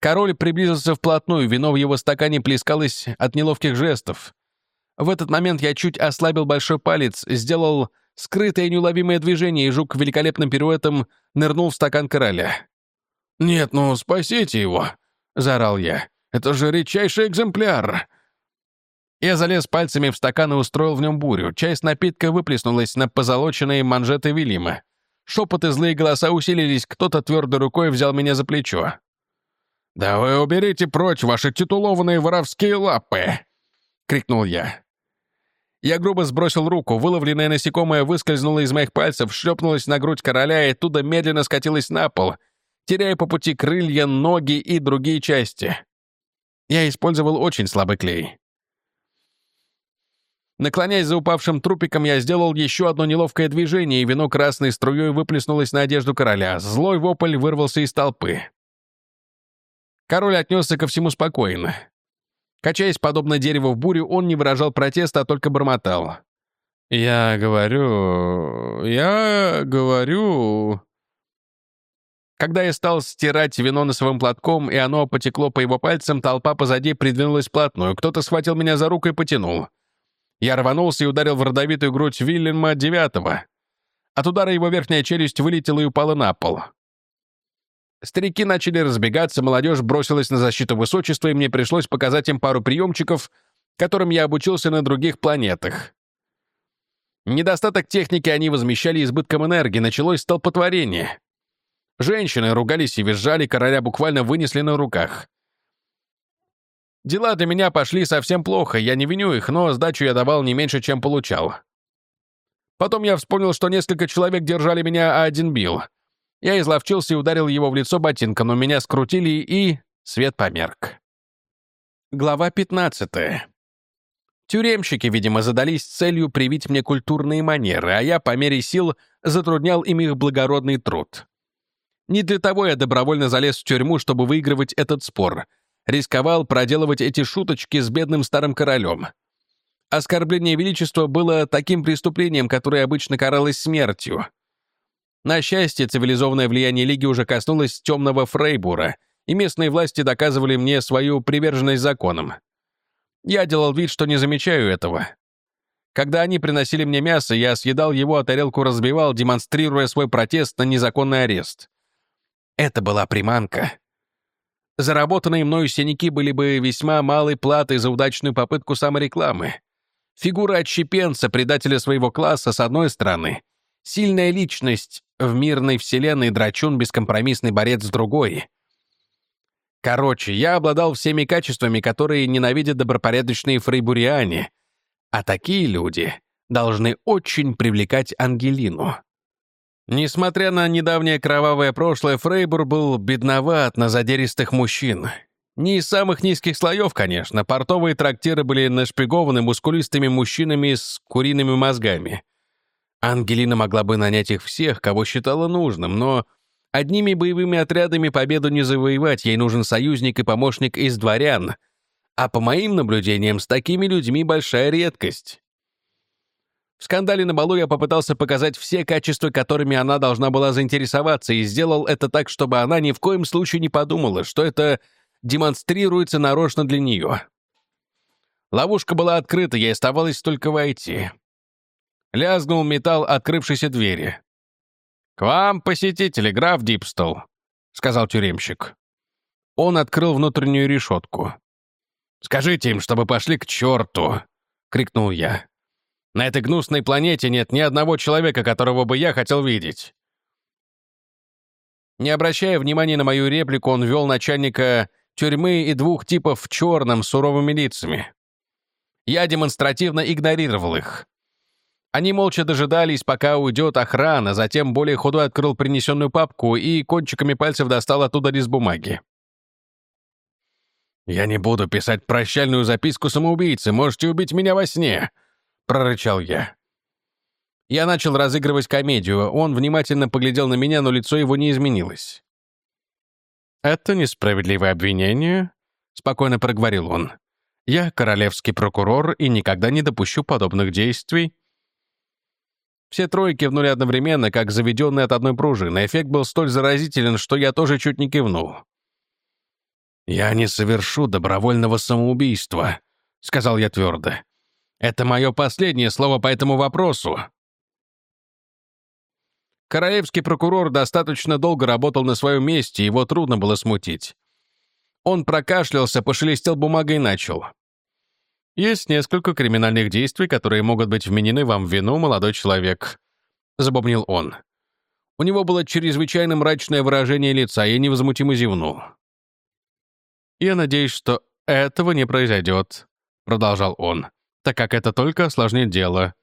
Король приблизился вплотную, вино в его стакане плескалось от неловких жестов. В этот момент я чуть ослабил большой палец, сделал скрытое неуловимое движение, и жук великолепным пируэтом нырнул в стакан короля. «Нет, ну спасите его!» — заорал я. «Это же редчайший экземпляр!» Я залез пальцами в стакан и устроил в нем бурю. Часть напитка выплеснулась на позолоченные манжеты Велима. Шепот и злые голоса усилились, кто-то твердой рукой взял меня за плечо. «Да вы уберите прочь ваши титулованные воровские лапы!» — крикнул я. Я грубо сбросил руку, выловленное насекомое выскользнуло из моих пальцев, шлепнулось на грудь короля и оттуда медленно скатилось на пол, теряя по пути крылья, ноги и другие части. Я использовал очень слабый клей. Наклоняясь за упавшим трупиком, я сделал еще одно неловкое движение, и вино красной струей выплеснулось на одежду короля. Злой вопль вырвался из толпы. Король отнесся ко всему спокойно. Качаясь подобно дереву в бурю, он не выражал протеста, а только бормотал. «Я говорю... я говорю...» Когда я стал стирать вино носовым платком, и оно потекло по его пальцам, толпа позади придвинулась вплотную. Кто-то схватил меня за руку и потянул. Я рванулся и ударил в родовитую грудь Вильяма девятого. От удара его верхняя челюсть вылетела и упала на пол. Старики начали разбегаться, молодежь бросилась на защиту высочества, и мне пришлось показать им пару приемчиков, которым я обучился на других планетах. Недостаток техники они возмещали избытком энергии, началось столпотворение. Женщины ругались и визжали, короля буквально вынесли на руках. Дела для меня пошли совсем плохо, я не виню их, но сдачу я давал не меньше, чем получал. Потом я вспомнил, что несколько человек держали меня, а один бил — я изловчился и ударил его в лицо ботинком, но меня скрутили и... Свет померк. Глава 15. Тюремщики, видимо, задались целью привить мне культурные манеры, а я по мере сил затруднял им их благородный труд. Не для того я добровольно залез в тюрьму, чтобы выигрывать этот спор. Рисковал проделывать эти шуточки с бедным старым королем. Оскорбление величества было таким преступлением, которое обычно каралось смертью. На счастье, цивилизованное влияние Лиги уже коснулось темного Фрейбура, и местные власти доказывали мне свою приверженность законам. Я делал вид, что не замечаю этого. Когда они приносили мне мясо, я съедал его, а тарелку разбивал, демонстрируя свой протест на незаконный арест. Это была приманка. Заработанные мною синяки были бы весьма малой платой за удачную попытку саморекламы. Фигура отщепенца, предателя своего класса, с одной стороны, сильная личность, в мирной вселенной драчун бескомпромиссный борец с другой. Короче, я обладал всеми качествами, которые ненавидят добропорядочные фрейбуриане. А такие люди должны очень привлекать Ангелину. Несмотря на недавнее кровавое прошлое, Фрейбур был бедноват на задеристых мужчин. Не из самых низких слоев, конечно. Портовые трактиры были нашпигованы мускулистыми мужчинами с куриными мозгами. Ангелина могла бы нанять их всех, кого считала нужным, но одними боевыми отрядами победу не завоевать, ей нужен союзник и помощник из дворян. А по моим наблюдениям, с такими людьми большая редкость. В скандале на балу я попытался показать все качества, которыми она должна была заинтересоваться, и сделал это так, чтобы она ни в коем случае не подумала, что это демонстрируется нарочно для нее. Ловушка была открыта, ей оставалось только войти. Лязгнул металл открывшейся двери. «К вам посетители, граф Дипстол», — сказал тюремщик. Он открыл внутреннюю решетку. «Скажите им, чтобы пошли к черту!» — крикнул я. На этой гнусной планете нет ни одного человека, которого бы я хотел видеть». Не обращая внимания на мою реплику, он вел начальника тюрьмы и двух типов в черном суровыми лицами. Я демонстративно игнорировал их. Они молча дожидались, пока уйдет охрана, затем более худой открыл принесенную папку и кончиками пальцев достал оттуда лист бумаги. «Я не буду писать прощальную записку самоубийцы, можете убить меня во сне», — прорычал я. Я начал разыгрывать комедию. Он внимательно поглядел на меня, но лицо его не изменилось. «Это несправедливое обвинение», — спокойно проговорил он. «Я королевский прокурор и никогда не допущу подобных действий». Все трое кивнули одновременно, как заведенные от одной пружины. Эффект был столь заразителен, что я тоже чуть не кивнул. «Я не совершу добровольного самоубийства», — сказал я твердо. Это мое последнее слово по этому вопросу. Караевский прокурор достаточно долго работал на своем месте, его трудно было смутить. Он прокашлялся, пошелестел бумагой и начал. «Есть несколько криминальных действий, которые могут быть вменены вам в вину, молодой человек», — забубнил он. У него было чрезвычайно мрачное выражение лица, и невозмутимо зевнул. «Я надеюсь, что этого не произойдет», — продолжал он так как это только осложнит дело.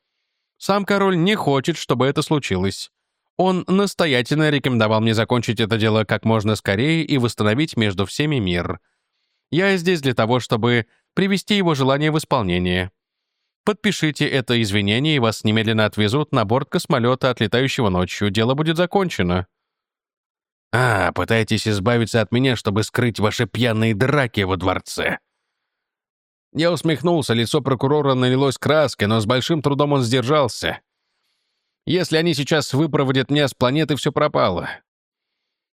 Сам король не хочет, чтобы это случилось. Он настоятельно рекомендовал мне закончить это дело как можно скорее и восстановить между всеми мир. Я здесь для того, чтобы привести его желание в исполнение. Подпишите это извинение, и вас немедленно отвезут на борт космолета, отлетающего ночью. Дело будет закончено. А, пытаетесь избавиться от меня, чтобы скрыть ваши пьяные драки во дворце. Я усмехнулся, лицо прокурора налилось краской, но с большим трудом он сдержался. Если они сейчас выпроводят меня с планеты, все пропало.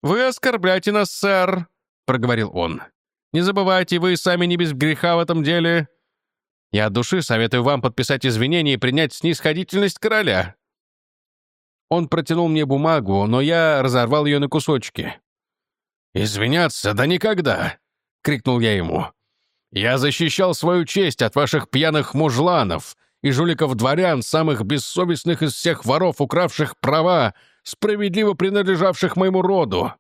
«Вы оскорбляете нас, сэр», — проговорил он. «Не забывайте, вы сами не без греха в этом деле. Я от души советую вам подписать извинения и принять снисходительность короля». Он протянул мне бумагу, но я разорвал ее на кусочки. «Извиняться? Да никогда!» — крикнул я ему. Я защищал свою честь от ваших пьяных мужланов и жуликов-дворян, самых бессовестных из всех воров, укравших права, справедливо принадлежавших моему роду.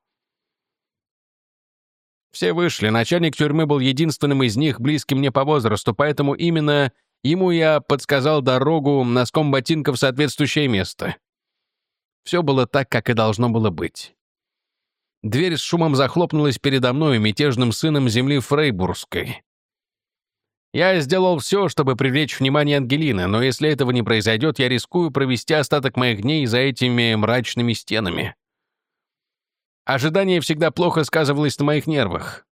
Все вышли, начальник тюрьмы был единственным из них, близким мне по возрасту, поэтому именно ему я подсказал дорогу носком ботинка в соответствующее место. Все было так, как и должно было быть. Дверь с шумом захлопнулась передо мной, мятежным сыном земли Фрейбургской. Я сделал все, чтобы привлечь внимание Ангелины, но если этого не произойдет, я рискую провести остаток моих дней за этими мрачными стенами. Ожидание всегда плохо сказывалось на моих нервах.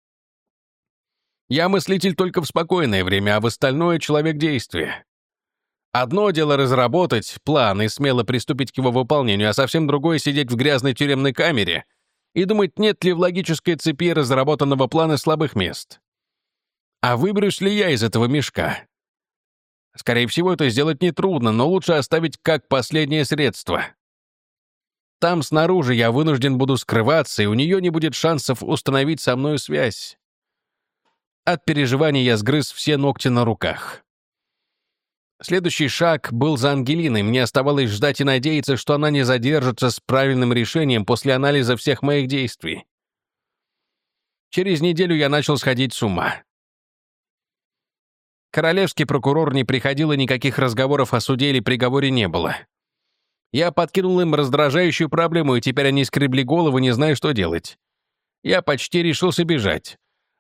Я мыслитель только в спокойное время, а в остальное — человек действия. Одно дело разработать план и смело приступить к его выполнению, а совсем другое — сидеть в грязной тюремной камере и думать, нет ли в логической цепи разработанного плана слабых мест. А выберусь ли я из этого мешка? Скорее всего, это сделать нетрудно, но лучше оставить как последнее средство. Там снаружи я вынужден буду скрываться, и у нее не будет шансов установить со мной связь. От переживаний я сгрыз все ногти на руках. Следующий шаг был за Ангелиной. Мне оставалось ждать и надеяться, что она не задержится с правильным решением после анализа всех моих действий. Через неделю я начал сходить с ума. Королевский прокурор не приходил, и никаких разговоров о суде или приговоре не было. Я подкинул им раздражающую проблему, и теперь они скребли головы, не зная, что делать. Я почти решился бежать.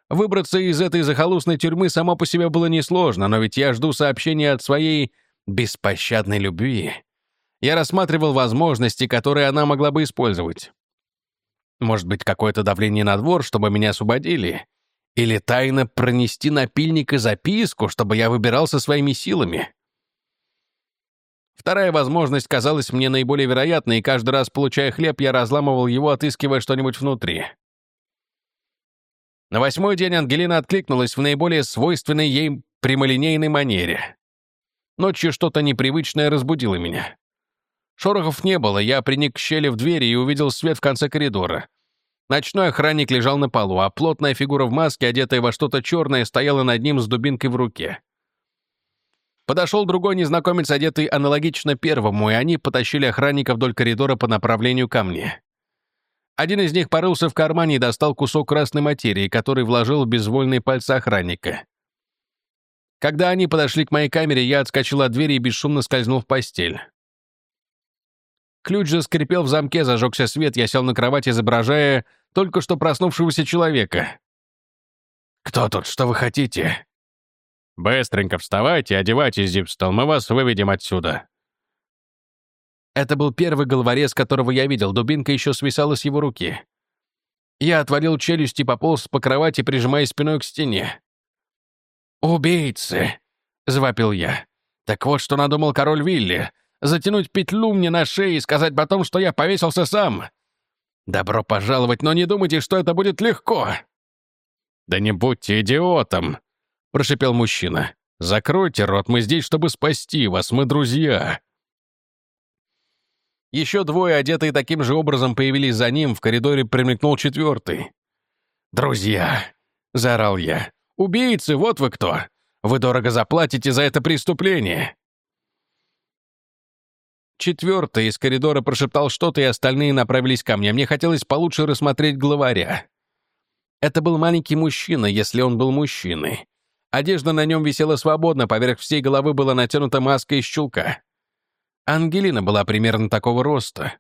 Выбраться из этой захолустной тюрьмы само по себе было несложно, но ведь я жду сообщения от своей беспощадной любви. Я рассматривал возможности, которые она могла бы использовать. Может быть, какое-то давление на двор, чтобы меня освободили? Или тайно пронести напильник и записку, чтобы я выбирался своими силами? Вторая возможность казалась мне наиболее вероятной, и каждый раз, получая хлеб, я разламывал его, отыскивая что-нибудь внутри. На восьмой день Ангелина откликнулась в наиболее свойственной ей прямолинейной манере. Ночью что-то непривычное разбудило меня. Шорохов не было, я приник к щели в двери и увидел свет в конце коридора. Ночной охранник лежал на полу, а плотная фигура в маске, одетая во что-то черное, стояла над ним с дубинкой в руке. Подошел другой незнакомец, одетый аналогично первому, и они потащили охранника вдоль коридора по направлению ко мне. Один из них порылся в кармане и достал кусок красной материи, который вложил в безвольные пальцы охранника. Когда они подошли к моей камере, я отскочил от двери и бесшумно скользнул в постель. Ключ заскрипел в замке, зажегся свет, я сел на кровать, изображая только что проснувшегося человека. «Кто тут? Что вы хотите?» «Быстренько вставайте, одевайтесь, Зипстол, мы вас выведем отсюда». Это был первый головорез, которого я видел, дубинка еще свисала с его руки. Я отворил челюсть и пополз по кровати, прижимая спиной к стене. «Убийцы!» — завопил я. «Так вот, что надумал король Вилли затянуть петлю мне на шее и сказать потом, что я повесился сам. Добро пожаловать, но не думайте, что это будет легко». «Да не будьте идиотом», — прошипел мужчина. «Закройте рот, мы здесь, чтобы спасти вас, мы друзья». Еще двое, одетые таким же образом, появились за ним, в коридоре примелькнул четвертый. «Друзья!» — заорал я. «Убийцы, вот вы кто! Вы дорого заплатите за это преступление!» Четвертый из коридора прошептал что-то, и остальные направились ко мне. Мне хотелось получше рассмотреть главаря. Это был маленький мужчина, если он был мужчиной. Одежда на нем висела свободно, поверх всей головы была натянута маска из чулка. Ангелина была примерно такого роста.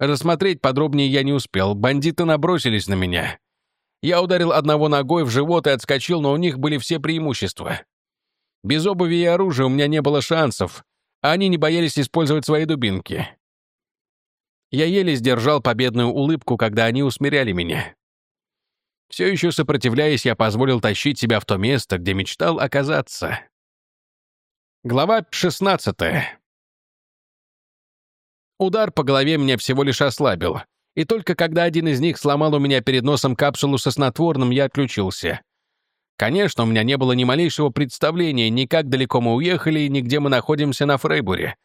Рассмотреть подробнее я не успел, бандиты набросились на меня. Я ударил одного ногой в живот и отскочил, но у них были все преимущества. Без обуви и оружия у меня не было шансов, они не боялись использовать свои дубинки. Я еле сдержал победную улыбку, когда они усмиряли меня. Все еще сопротивляясь, я позволил тащить себя в то место, где мечтал оказаться. Глава 16. Удар по голове меня всего лишь ослабил, и только когда один из них сломал у меня перед носом капсулу со снотворным, я отключился. Конечно, у меня не было ни малейшего представления, ни как далеко мы уехали, ни где мы находимся на Фрейбуре.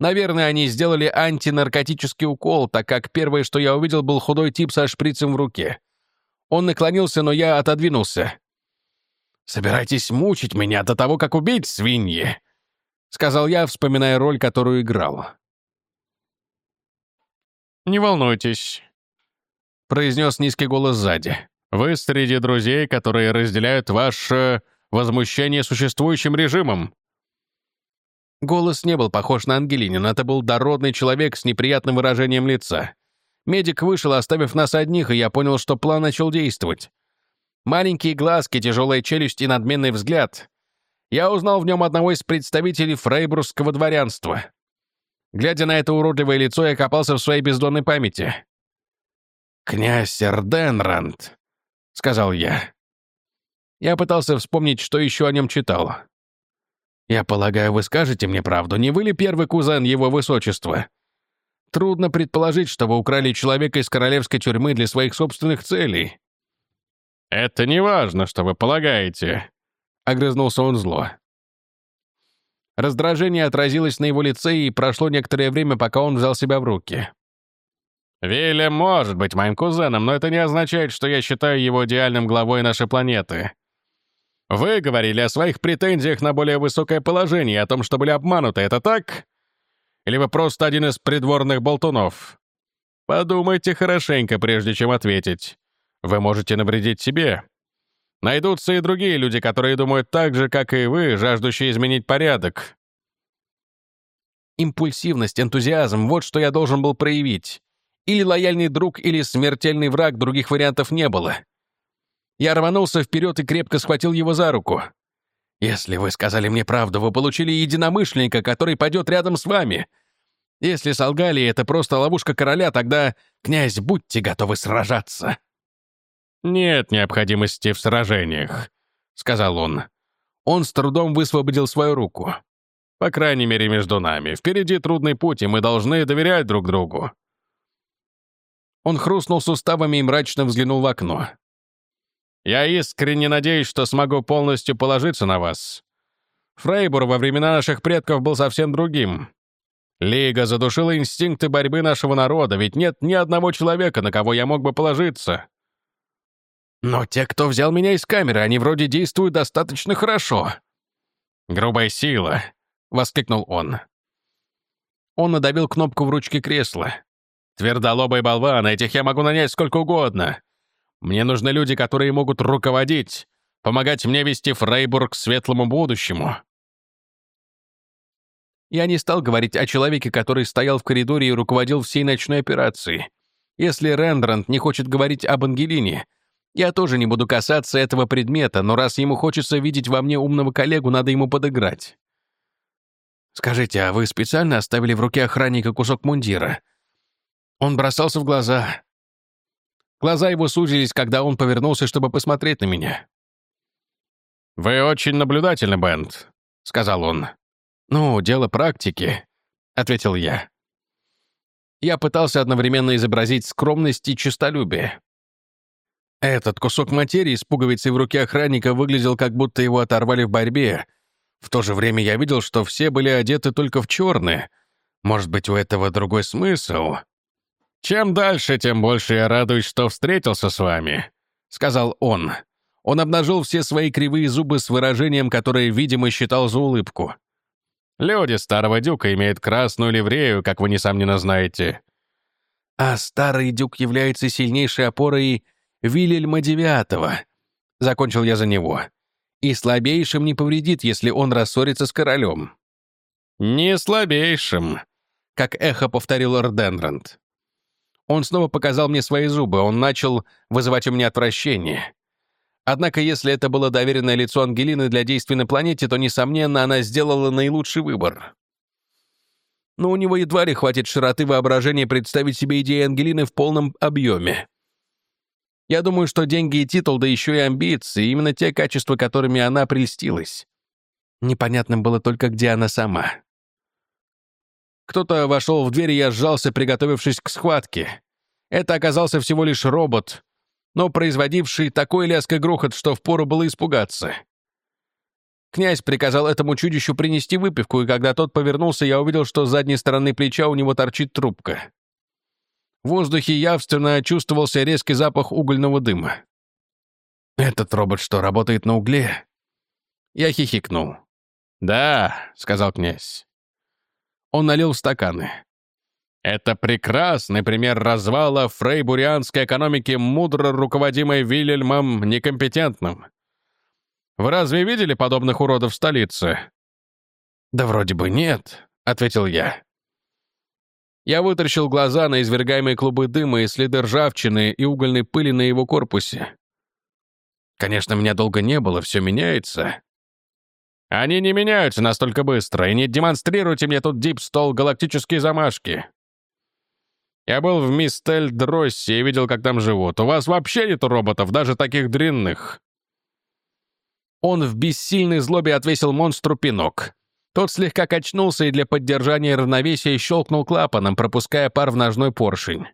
Наверное, они сделали антинаркотический укол, так как первое, что я увидел, был худой тип со шприцем в руке. Он наклонился, но я отодвинулся. «Собирайтесь мучить меня до того, как убить, свиньи!» — сказал я, вспоминая роль, которую играл. «Не волнуйтесь», — произнес низкий голос сзади. Вы среди друзей, которые разделяют ваше возмущение существующим режимом». Голос не был похож на Ангелинин, это был дородный человек с неприятным выражением лица. Медик вышел, оставив нас одних, и я понял, что план начал действовать. Маленькие глазки, тяжелая челюсть и надменный взгляд. Я узнал в нем одного из представителей фрейбургского дворянства. Глядя на это уродливое лицо, я копался в своей бездонной памяти. «Князь Эрденранд», — сказал я. Я пытался вспомнить, что еще о нем читал. «Я полагаю, вы скажете мне правду, не вы ли первый кузен его высочества?» Трудно предположить, что вы украли человека из королевской тюрьмы для своих собственных целей. «Это не важно, что вы полагаете», — огрызнулся он зло. Раздражение отразилось на его лице, и прошло некоторое время, пока он взял себя в руки. Вильям может быть моим кузеном, но это не означает, что я считаю его идеальным главой нашей планеты. Вы говорили о своих претензиях на более высокое положение, о том, что были обмануты, это так? Или вы просто один из придворных болтунов? Подумайте хорошенько, прежде чем ответить. Вы можете навредить себе. Найдутся и другие люди, которые думают так же, как и вы, жаждущие изменить порядок. Импульсивность, энтузиазм — вот что я должен был проявить. Или лояльный друг, или смертельный враг, других вариантов не было. Я рванулся вперед и крепко схватил его за руку. «Если вы сказали мне правду, вы получили единомышленника, который пойдет рядом с вами. Если солгали, это просто ловушка короля, тогда, князь, будьте готовы сражаться». «Нет необходимости в сражениях», — сказал он. Он с трудом высвободил свою руку. «По крайней мере, между нами. Впереди трудный путь, и мы должны доверять друг другу». Он хрустнул суставами и мрачно взглянул в окно. Я искренне надеюсь, что смогу полностью положиться на вас. Фрейбур во времена наших предков был совсем другим. Лига задушила инстинкты борьбы нашего народа, ведь нет ни одного человека, на кого я мог бы положиться. Но те, кто взял меня из камеры, они вроде действуют достаточно хорошо. «Грубая сила», — воскликнул он. Он надавил кнопку в ручке кресла. «Твердолобые болваны, этих я могу нанять сколько угодно. Мне нужны люди, которые могут руководить, помогать мне вести Фрейбург к светлому будущему». Я не стал говорить о человеке, который стоял в коридоре и руководил всей ночной операцией. Если Рембрандт не хочет говорить об Ангелине, я тоже не буду касаться этого предмета, но раз ему хочется видеть во мне умного коллегу, надо ему подыграть. Скажите, а вы специально оставили в руке охранника кусок мундира? Он бросался в глаза. Глаза его сузились, когда он повернулся, чтобы посмотреть на меня. «Вы очень наблюдательны, Бент», — сказал он. «Ну, дело практики», — ответил я. Я пытался одновременно изобразить скромность и честолюбие. Этот кусок материи с пуговицей в руке охранника выглядел, как будто его оторвали в борьбе. В то же время я видел, что все были одеты только в черное. Может быть, у этого другой смысл? «Чем дальше, тем больше я радуюсь, что встретился с вами», — сказал он. Он обнажил все свои кривые зубы с выражением, которое, видимо, считал за улыбку. «Люди старого дюка имеют красную ливрею, как вы, несомненно, знаете». «А старый дюк является сильнейшей опорой Вильельма Девятого», — закончил я за него. «И слабейшим не повредит, если он рассорится с королем». «Не слабейшим», — как эхо повторил Орденранд. Он снова показал мне свои зубы, он начал вызывать у меня отвращение. Однако, если это было доверенное лицо Ангелины для действий на планете, то, несомненно, она сделала наилучший выбор. Но у него едва ли хватит широты воображения представить себе идеи Ангелины в полном объеме. Я думаю, что деньги и титул, да еще и амбиции, именно те качества, которыми она прельстилась. Непонятным было только, где она сама. Кто-то вошел в дверь, и я сжался, приготовившись к схватке. Это оказался всего лишь робот, но производивший такой лязг и грохот, что впору было испугаться. Князь приказал этому чудищу принести выпивку, и когда тот повернулся, я увидел, что с задней стороны плеча у него торчит трубка. В воздухе явственно чувствовался резкий запах угольного дыма. «Этот робот что, работает на угле?» Я хихикнул. «Да», — сказал князь. Он налил стаканы. Это прекрасный пример развала фрейбурианской экономики, мудро руководимой Вильельмом некомпетентным. Вы разве видели подобных уродов в столице? Да вроде бы нет, ответил я. Я вытащил глаза на извергаемые клубы дыма и следы ржавчины и угольной пыли на его корпусе. Конечно, меня долго не было, все меняется. Они не меняются настолько быстро, и не демонстрируйте мне тут дипстол галактические замашки. Я был в Мистель Дроссе и видел, как там живут. У вас вообще нету роботов, даже таких длинных. Он в бессильной злобе отвесил монстру пинок. Тот слегка качнулся и для поддержания равновесия щелкнул клапаном, пропуская пар в ножной поршень.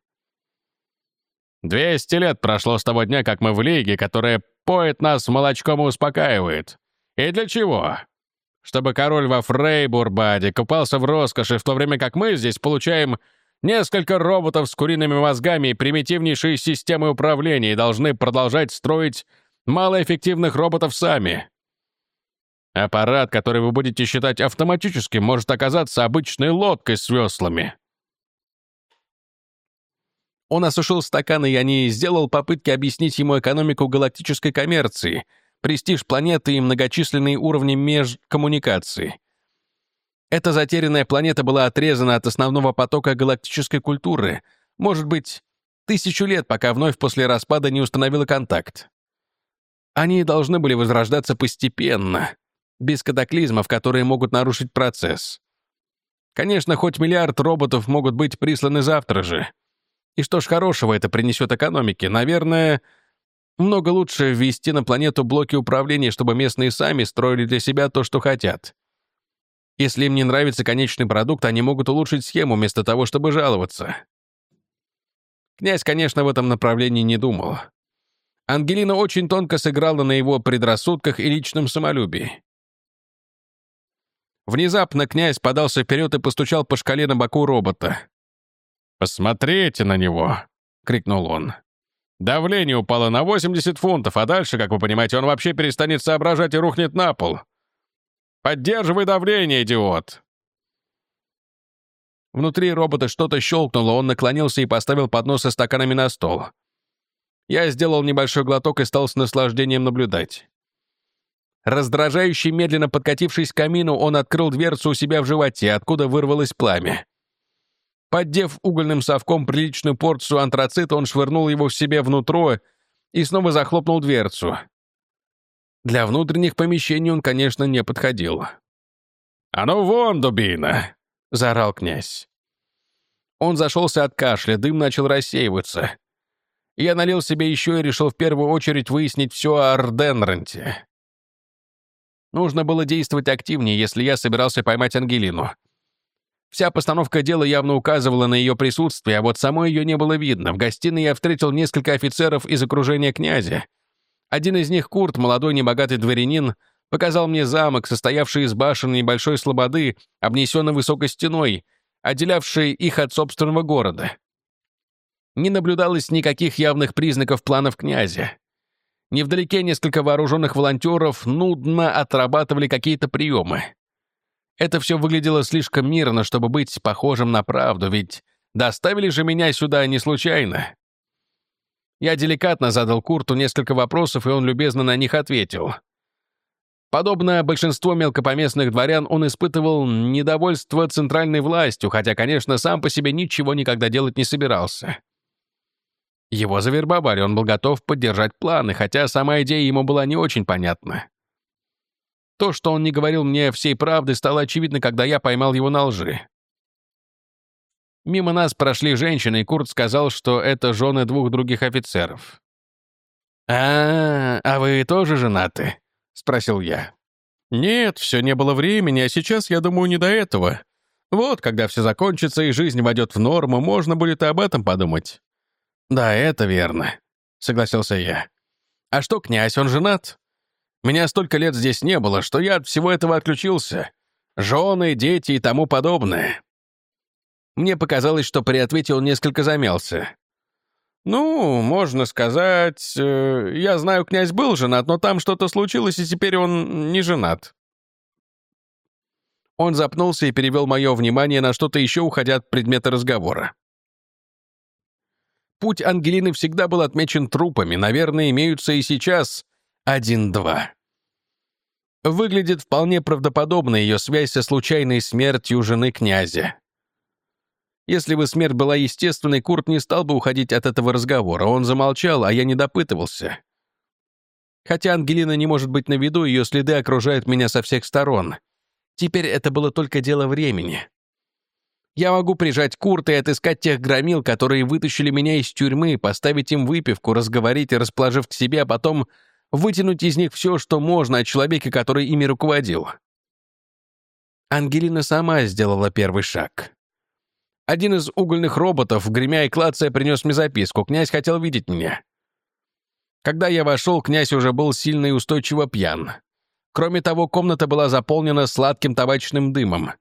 «Двести лет прошло с того дня, как мы в Лиге, которая поет нас молочком и успокаивает. И для чего? Чтобы король во Фрейбурбаде купался в роскоши, в то время как мы здесь получаем несколько роботов с куриными мозгами и примитивнейшие системы управления и должны продолжать строить малоэффективных роботов сами. Аппарат, который вы будете считать автоматическим, может оказаться обычной лодкой с веслами. Он осушил стаканы, и я не сделал попытки объяснить ему экономику галактической коммерции, престиж планеты и многочисленные уровни межкоммуникации. Эта затерянная планета была отрезана от основного потока галактической культуры, может быть, тысячу лет, пока вновь после распада не установила контакт. Они должны были возрождаться постепенно, без катаклизмов, которые могут нарушить процесс. Конечно, хоть миллиард роботов могут быть присланы завтра же. И что ж хорошего это принесет экономике? Наверное, много лучше ввести на планету блоки управления, чтобы местные сами строили для себя то, что хотят. Если им не нравится конечный продукт, они могут улучшить схему вместо того, чтобы жаловаться. Князь, конечно, в этом направлении не думал. Ангелина очень тонко сыграла на его предрассудках и личном самолюбии. Внезапно князь подался вперед и постучал по шкале на боку робота. «Посмотрите на него!» — крикнул он. «Давление упало на 80 фунтов, а дальше, как вы понимаете, он вообще перестанет соображать и рухнет на пол. Поддерживай давление, идиот!» Внутри робота что-то щелкнуло, он наклонился и поставил поднос со стаканами на стол. Я сделал небольшой глоток и стал с наслаждением наблюдать. Раздражающе медленно подкатившись к камину, он открыл дверцу у себя в животе, откуда вырвалось пламя. Поддев угольным совком приличную порцию антрацита, он швырнул его в себе внутрь и снова захлопнул дверцу. Для внутренних помещений он, конечно, не подходил. «А ну вон, дубина!» — заорал князь. Он зашелся от кашля, дым начал рассеиваться. Я налил себе еще и решил в первую очередь выяснить все о Арденранте. Нужно было действовать активнее, если я собирался поймать Ангелину. Вся постановка дела явно указывала на ее присутствие, а вот самой ее не было видно. В гостиной я встретил несколько офицеров из окружения князя. Один из них, Курт, молодой небогатый дворянин, показал мне замок, состоявший из башен небольшой слободы, обнесенной высокой стеной, отделявшей их от собственного города. Не наблюдалось никаких явных признаков планов князя. Невдалеке несколько вооруженных волонтеров нудно отрабатывали какие-то приемы. Это все выглядело слишком мирно, чтобы быть похожим на правду, ведь доставили же меня сюда не случайно. Я деликатно задал Курту несколько вопросов, и он любезно на них ответил. Подобно большинству мелкопоместных дворян, он испытывал недовольство центральной властью, хотя, конечно, сам по себе ничего никогда делать не собирался. Его завербовали, он был готов поддержать планы, хотя сама идея ему была не очень понятна. То, что он не говорил мне всей правды, стало очевидно, когда я поймал его на лжи. Мимо нас прошли женщины, и Курт сказал, что это жены двух других офицеров. «А, а вы тоже женаты?» — спросил я. «Нет, все не было времени, а сейчас, я думаю, не до этого. Вот, когда все закончится и жизнь войдет в норму, можно будет и об этом подумать». «Да, это верно», — согласился я. «А что, князь, он женат? Меня столько лет здесь не было, что я от всего этого отключился. Жены, дети и тому подобное». Мне показалось, что при ответе он несколько замялся. «Ну, можно сказать, э, я знаю, князь был женат, но там что-то случилось, и теперь он не женат». Он запнулся и перевел мое внимание на что-то еще, уходя от предмета разговора. Путь Ангелины всегда был отмечен трупами, наверное, имеются и сейчас один-два. Выглядит вполне правдоподобно ее связь со случайной смертью жены князя. Если бы смерть была естественной, Курт не стал бы уходить от этого разговора. Он замолчал, а я не допытывался. Хотя Ангелина не может быть на виду, ее следы окружают меня со всех сторон. Теперь это было только дело времени. Я могу прижать Курта и отыскать тех громил, которые вытащили меня из тюрьмы, поставить им выпивку, разговорить и расположив к себе, а потом вытянуть из них все, что можно о человеке, который ими руководил. Ангелина сама сделала первый шаг. Один из угольных роботов, гремя и клацая, принес мне записку. Князь хотел видеть меня. Когда я вошел, князь уже был сильно и устойчиво пьян. Кроме того, комната была заполнена сладким табачным дымом.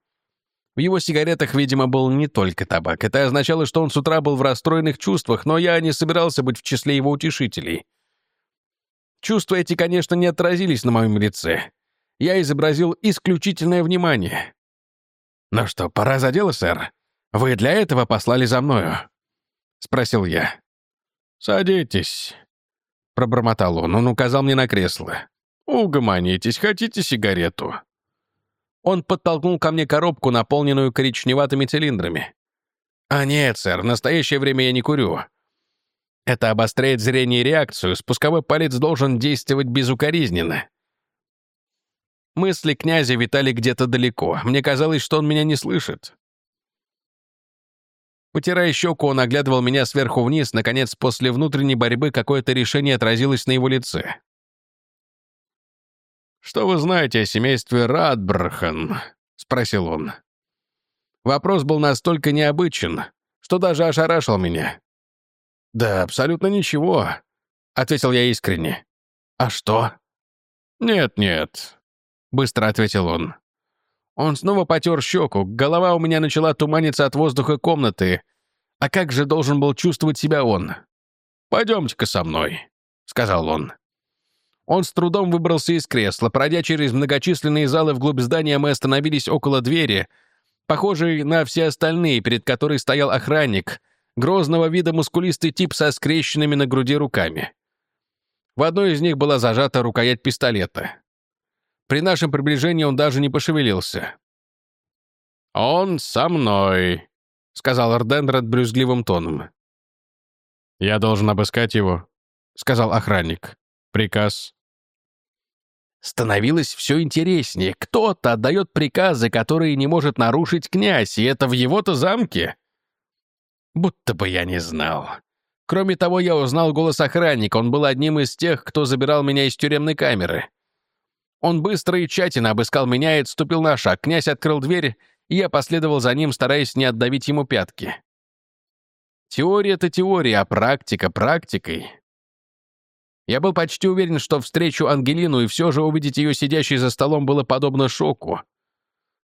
В его сигаретах, видимо, был не только табак. Это означало, что он с утра был в расстроенных чувствах, но я не собирался быть в числе его утешителей. Чувства эти, конечно, не отразились на моем лице. Я изобразил исключительное внимание. «Ну что, пора за дело, сэр? Вы для этого послали за мною?» — спросил я. «Садитесь», — пробормотал он. Он указал мне на кресло. «Угомонитесь, хотите сигарету?» Он подтолкнул ко мне коробку, наполненную коричневатыми цилиндрами. «А нет, сэр, в настоящее время я не курю. Это обостряет зрение и реакцию, спусковой палец должен действовать безукоризненно». Мысли князя витали где-то далеко. Мне казалось, что он меня не слышит. Потирая щеку, он оглядывал меня сверху вниз. Наконец, после внутренней борьбы какое-то решение отразилось на его лице. «Что вы знаете о семействе Радбрахан?» — спросил он. Вопрос был настолько необычен, что даже ошарашил меня. «Да, абсолютно ничего», — ответил я искренне. «А что?» «Нет-нет», — быстро ответил он. Он снова потер щеку, голова у меня начала туманиться от воздуха комнаты. А как же должен был чувствовать себя он? «Пойдемте-ка со мной», — сказал он. Он с трудом выбрался из кресла. Пройдя через многочисленные залы вглубь здания, мы остановились около двери, похожей на все остальные, перед которой стоял охранник, грозного вида мускулистый тип со скрещенными на груди руками. В одной из них была зажата рукоять пистолета. При нашем приближении он даже не пошевелился. «Он со мной», — сказал Эрдендред брюзгливым тоном. «Я должен обыскать его», — сказал охранник. «Приказ». Становилось все интереснее. Кто-то отдает приказы, которые не может нарушить князь, и это в его-то замке. Будто бы я не знал. Кроме того, я узнал голос охранника. Он был одним из тех, кто забирал меня из тюремной камеры. Он быстро и тщательно обыскал меня и отступил на шаг. Князь открыл дверь, и я последовал за ним, стараясь не отдавить ему пятки. Теория — это теория, а практика — практикой. Я был почти уверен, что встречу Ангелину и все же увидеть ее сидящей за столом было подобно шоку.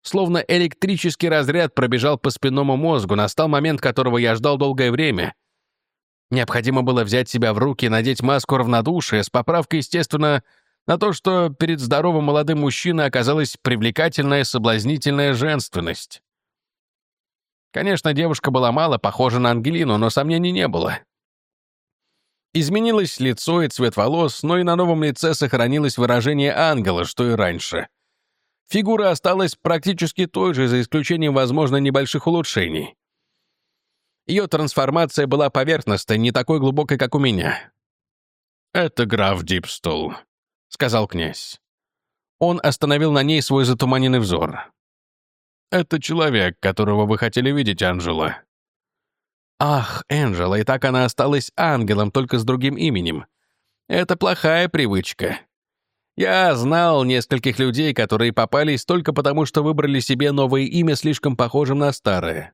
Словно электрический разряд пробежал по спинному мозгу, настал момент, которого я ждал долгое время. Необходимо было взять себя в руки, надеть маску равнодушия, с поправкой, естественно, на то, что перед здоровым молодым мужчиной оказалась привлекательная соблазнительная женственность. Конечно, девушка была мало похожа на Ангелину, но сомнений не было. Изменилось лицо и цвет волос, но и на новом лице сохранилось выражение ангела, что и раньше. Фигура осталась практически той же, за исключением, возможно, небольших улучшений. Ее трансформация была поверхностной, не такой глубокой, как у меня. «Это граф Дипстул», сказал князь. Он остановил на ней свой затуманенный взор. «Это человек, которого вы хотели видеть, Анжела». «Ах, Энджела, и так она осталась ангелом, только с другим именем. Это плохая привычка. Я знал нескольких людей, которые попались только потому, что выбрали себе новое имя, слишком похожим на старое».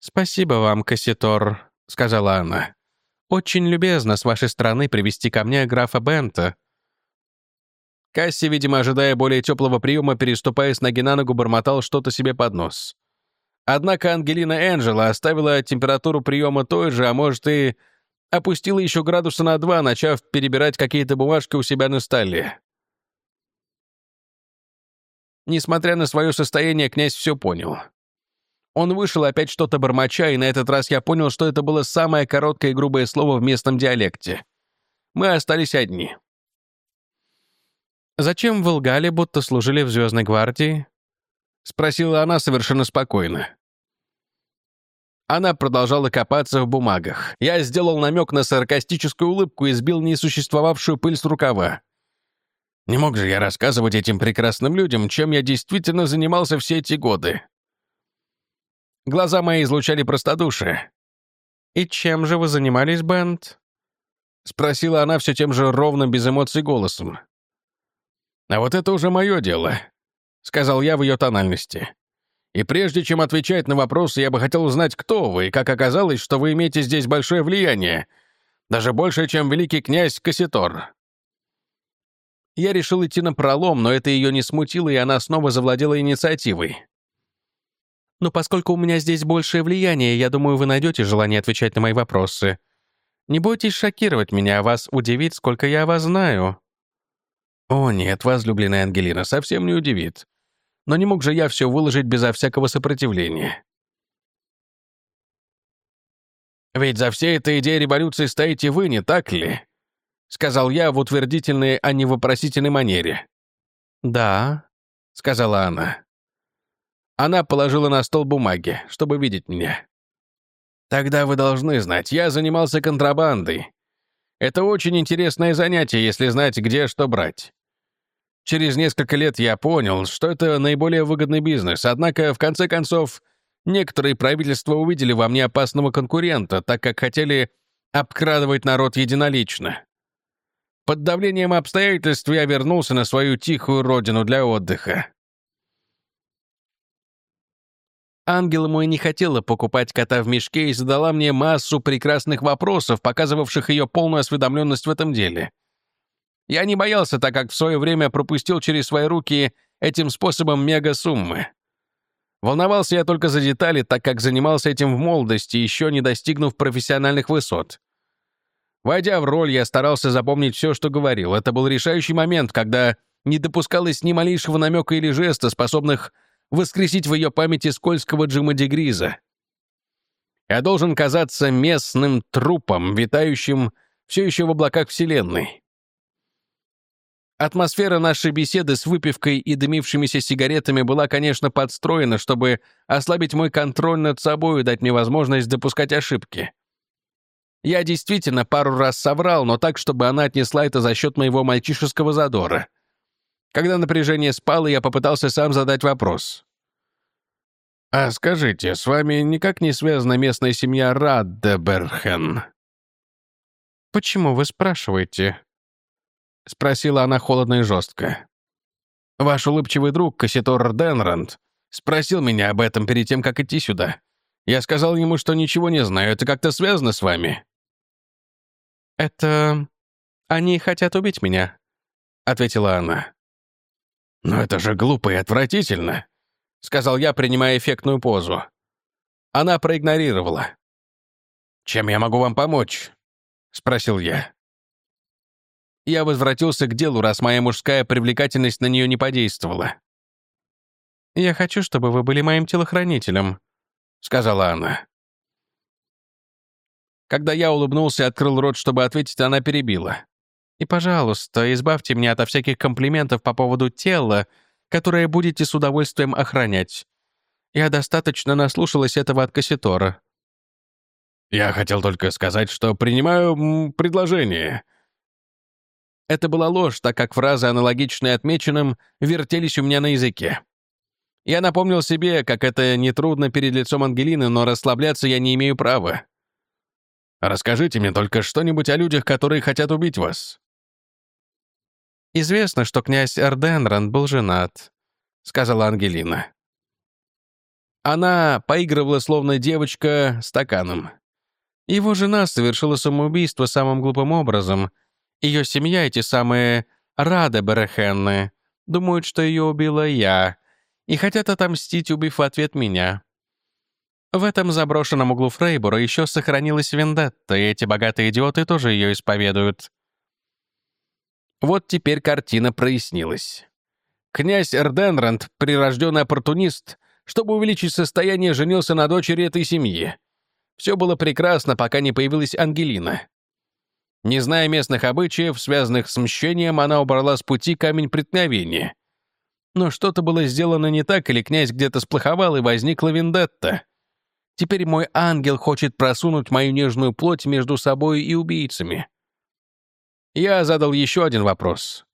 «Спасибо вам, Касситор», — сказала она. «Очень любезно с вашей стороны привести ко мне графа Бента. Касси, видимо, ожидая более теплого приема, переступая с ноги на ногу, бормотал что-то себе под нос. Однако Ангелина Энджела оставила температуру приема той же, а может и опустила еще градуса на два, начав перебирать какие-то бумажки у себя на столе. Несмотря на свое состояние, князь все понял. Он вышел опять что-то бормоча, и на этот раз я понял, что это было самое короткое и грубое слово в местном диалекте. Мы остались одни. «Зачем вы лгали, будто служили в Звездной гвардии?» — спросила она совершенно спокойно. Она продолжала копаться в бумагах. Я сделал намек на саркастическую улыбку и сбил несуществовавшую пыль с рукава. Не мог же я рассказывать этим прекрасным людям, чем я действительно занимался все эти годы. Глаза мои излучали простодушие. «И чем же вы занимались, Бент?» — спросила она все тем же ровным, без эмоций голосом. «А вот это уже мое дело», — сказал я в ее тональности. «И прежде чем отвечать на вопросы, я бы хотел узнать, кто вы, и как оказалось, что вы имеете здесь большое влияние, даже больше, чем великий князь Касситор». Я решил идти на пролом, но это ее не смутило, и она снова завладела инициативой. «Но поскольку у меня здесь большее влияние, я думаю, вы найдете желание отвечать на мои вопросы. Не бойтесь шокировать меня, вас удивит, сколько я вас знаю». О нет, возлюбленная Ангелина совсем не удивит. Но не мог же я все выложить безо всякого сопротивления. «Ведь за всей этой идеей революции стоите вы, не так ли?» — сказал я в утвердительной, а не вопросительной манере. «Да», — сказала она. Она положила на стол бумаги, чтобы видеть меня. «Тогда вы должны знать, я занимался контрабандой. Это очень интересное занятие, если знать, где что брать. Через несколько лет я понял, что это наиболее выгодный бизнес, однако, в конце концов, некоторые правительства увидели во мне опасного конкурента, так как хотели обкрадывать народ единолично. Под давлением обстоятельств я вернулся на свою тихую родину для отдыха. Ангел мой не хотела покупать кота в мешке и задала мне массу прекрасных вопросов, показывавших ее полную осведомленность в этом деле. Я не боялся, так как в свое время пропустил через свои руки этим способом мега-суммы. Волновался я только за детали, так как занимался этим в молодости, еще не достигнув профессиональных высот. Войдя в роль, я старался запомнить все, что говорил. Это был решающий момент, когда не допускалось ни малейшего намека или жеста, способных воскресить в ее памяти скользкого Джима Дегриза. Я должен казаться местным трупом, витающим все еще в облаках Вселенной. Атмосфера нашей беседы с выпивкой и дымившимися сигаретами была, конечно, подстроена, чтобы ослабить мой контроль над собой и дать мне возможность допускать ошибки. Я действительно пару раз соврал, но так, чтобы она отнесла это за счет моего мальчишеского задора. Когда напряжение спало, я попытался сам задать вопрос. «А скажите, с вами никак не связана местная семья Раддеберхен?» «Почему вы спрашиваете?» — спросила она холодно и жестко. «Ваш улыбчивый друг, Касситор Денранд, спросил меня об этом перед тем, как идти сюда. Я сказал ему, что ничего не знаю. Это как-то связано с вами?» «Это... они хотят убить меня», — ответила она. «Но это же глупо и отвратительно», — сказал я, принимая эффектную позу. Она проигнорировала. «Чем я могу вам помочь?» — спросил я. Я возвратился к делу, раз моя мужская привлекательность на нее не подействовала. «Я хочу, чтобы вы были моим телохранителем», — сказала она. Когда я улыбнулся и открыл рот, чтобы ответить, она перебила. И, пожалуйста, избавьте меня от всяких комплиментов по поводу тела, которое будете с удовольствием охранять. Я достаточно наслушалась этого от Касситора». «Я хотел только сказать, что принимаю предложение». Это была ложь, так как фразы, аналогичные отмеченным, вертелись у меня на языке. Я напомнил себе, как это нетрудно перед лицом Ангелины, но расслабляться я не имею права. «Расскажите мне только что-нибудь о людях, которые хотят убить вас». «Известно, что князь Эрденран был женат», — сказала Ангелина. Она поигрывала, словно девочка, стаканом. Его жена совершила самоубийство самым глупым образом. Ее семья, эти самые Радеберехенны, думают, что ее убила я, и хотят отомстить, убив в ответ меня. В этом заброшенном углу Фрейбура еще сохранилась вендетта, и эти богатые идиоты тоже ее исповедуют. Вот теперь картина прояснилась. Князь Эрденранд, прирожденный оппортунист, чтобы увеличить состояние, женился на дочери этой семьи. Все было прекрасно, пока не появилась Ангелина. Не зная местных обычаев, связанных с мщением, она убрала с пути камень преткновения. Но что-то было сделано не так, или князь где-то сплоховал, и возникла вендетта. Теперь мой ангел хочет просунуть мою нежную плоть между собой и убийцами. Я задал еще один вопрос.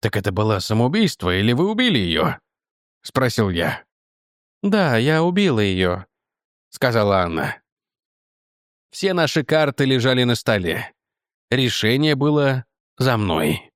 «Так это было самоубийство, или вы убили ее?» — спросил я. «Да, я убила ее», — сказала Анна. Все наши карты лежали на столе. Решение было за мной.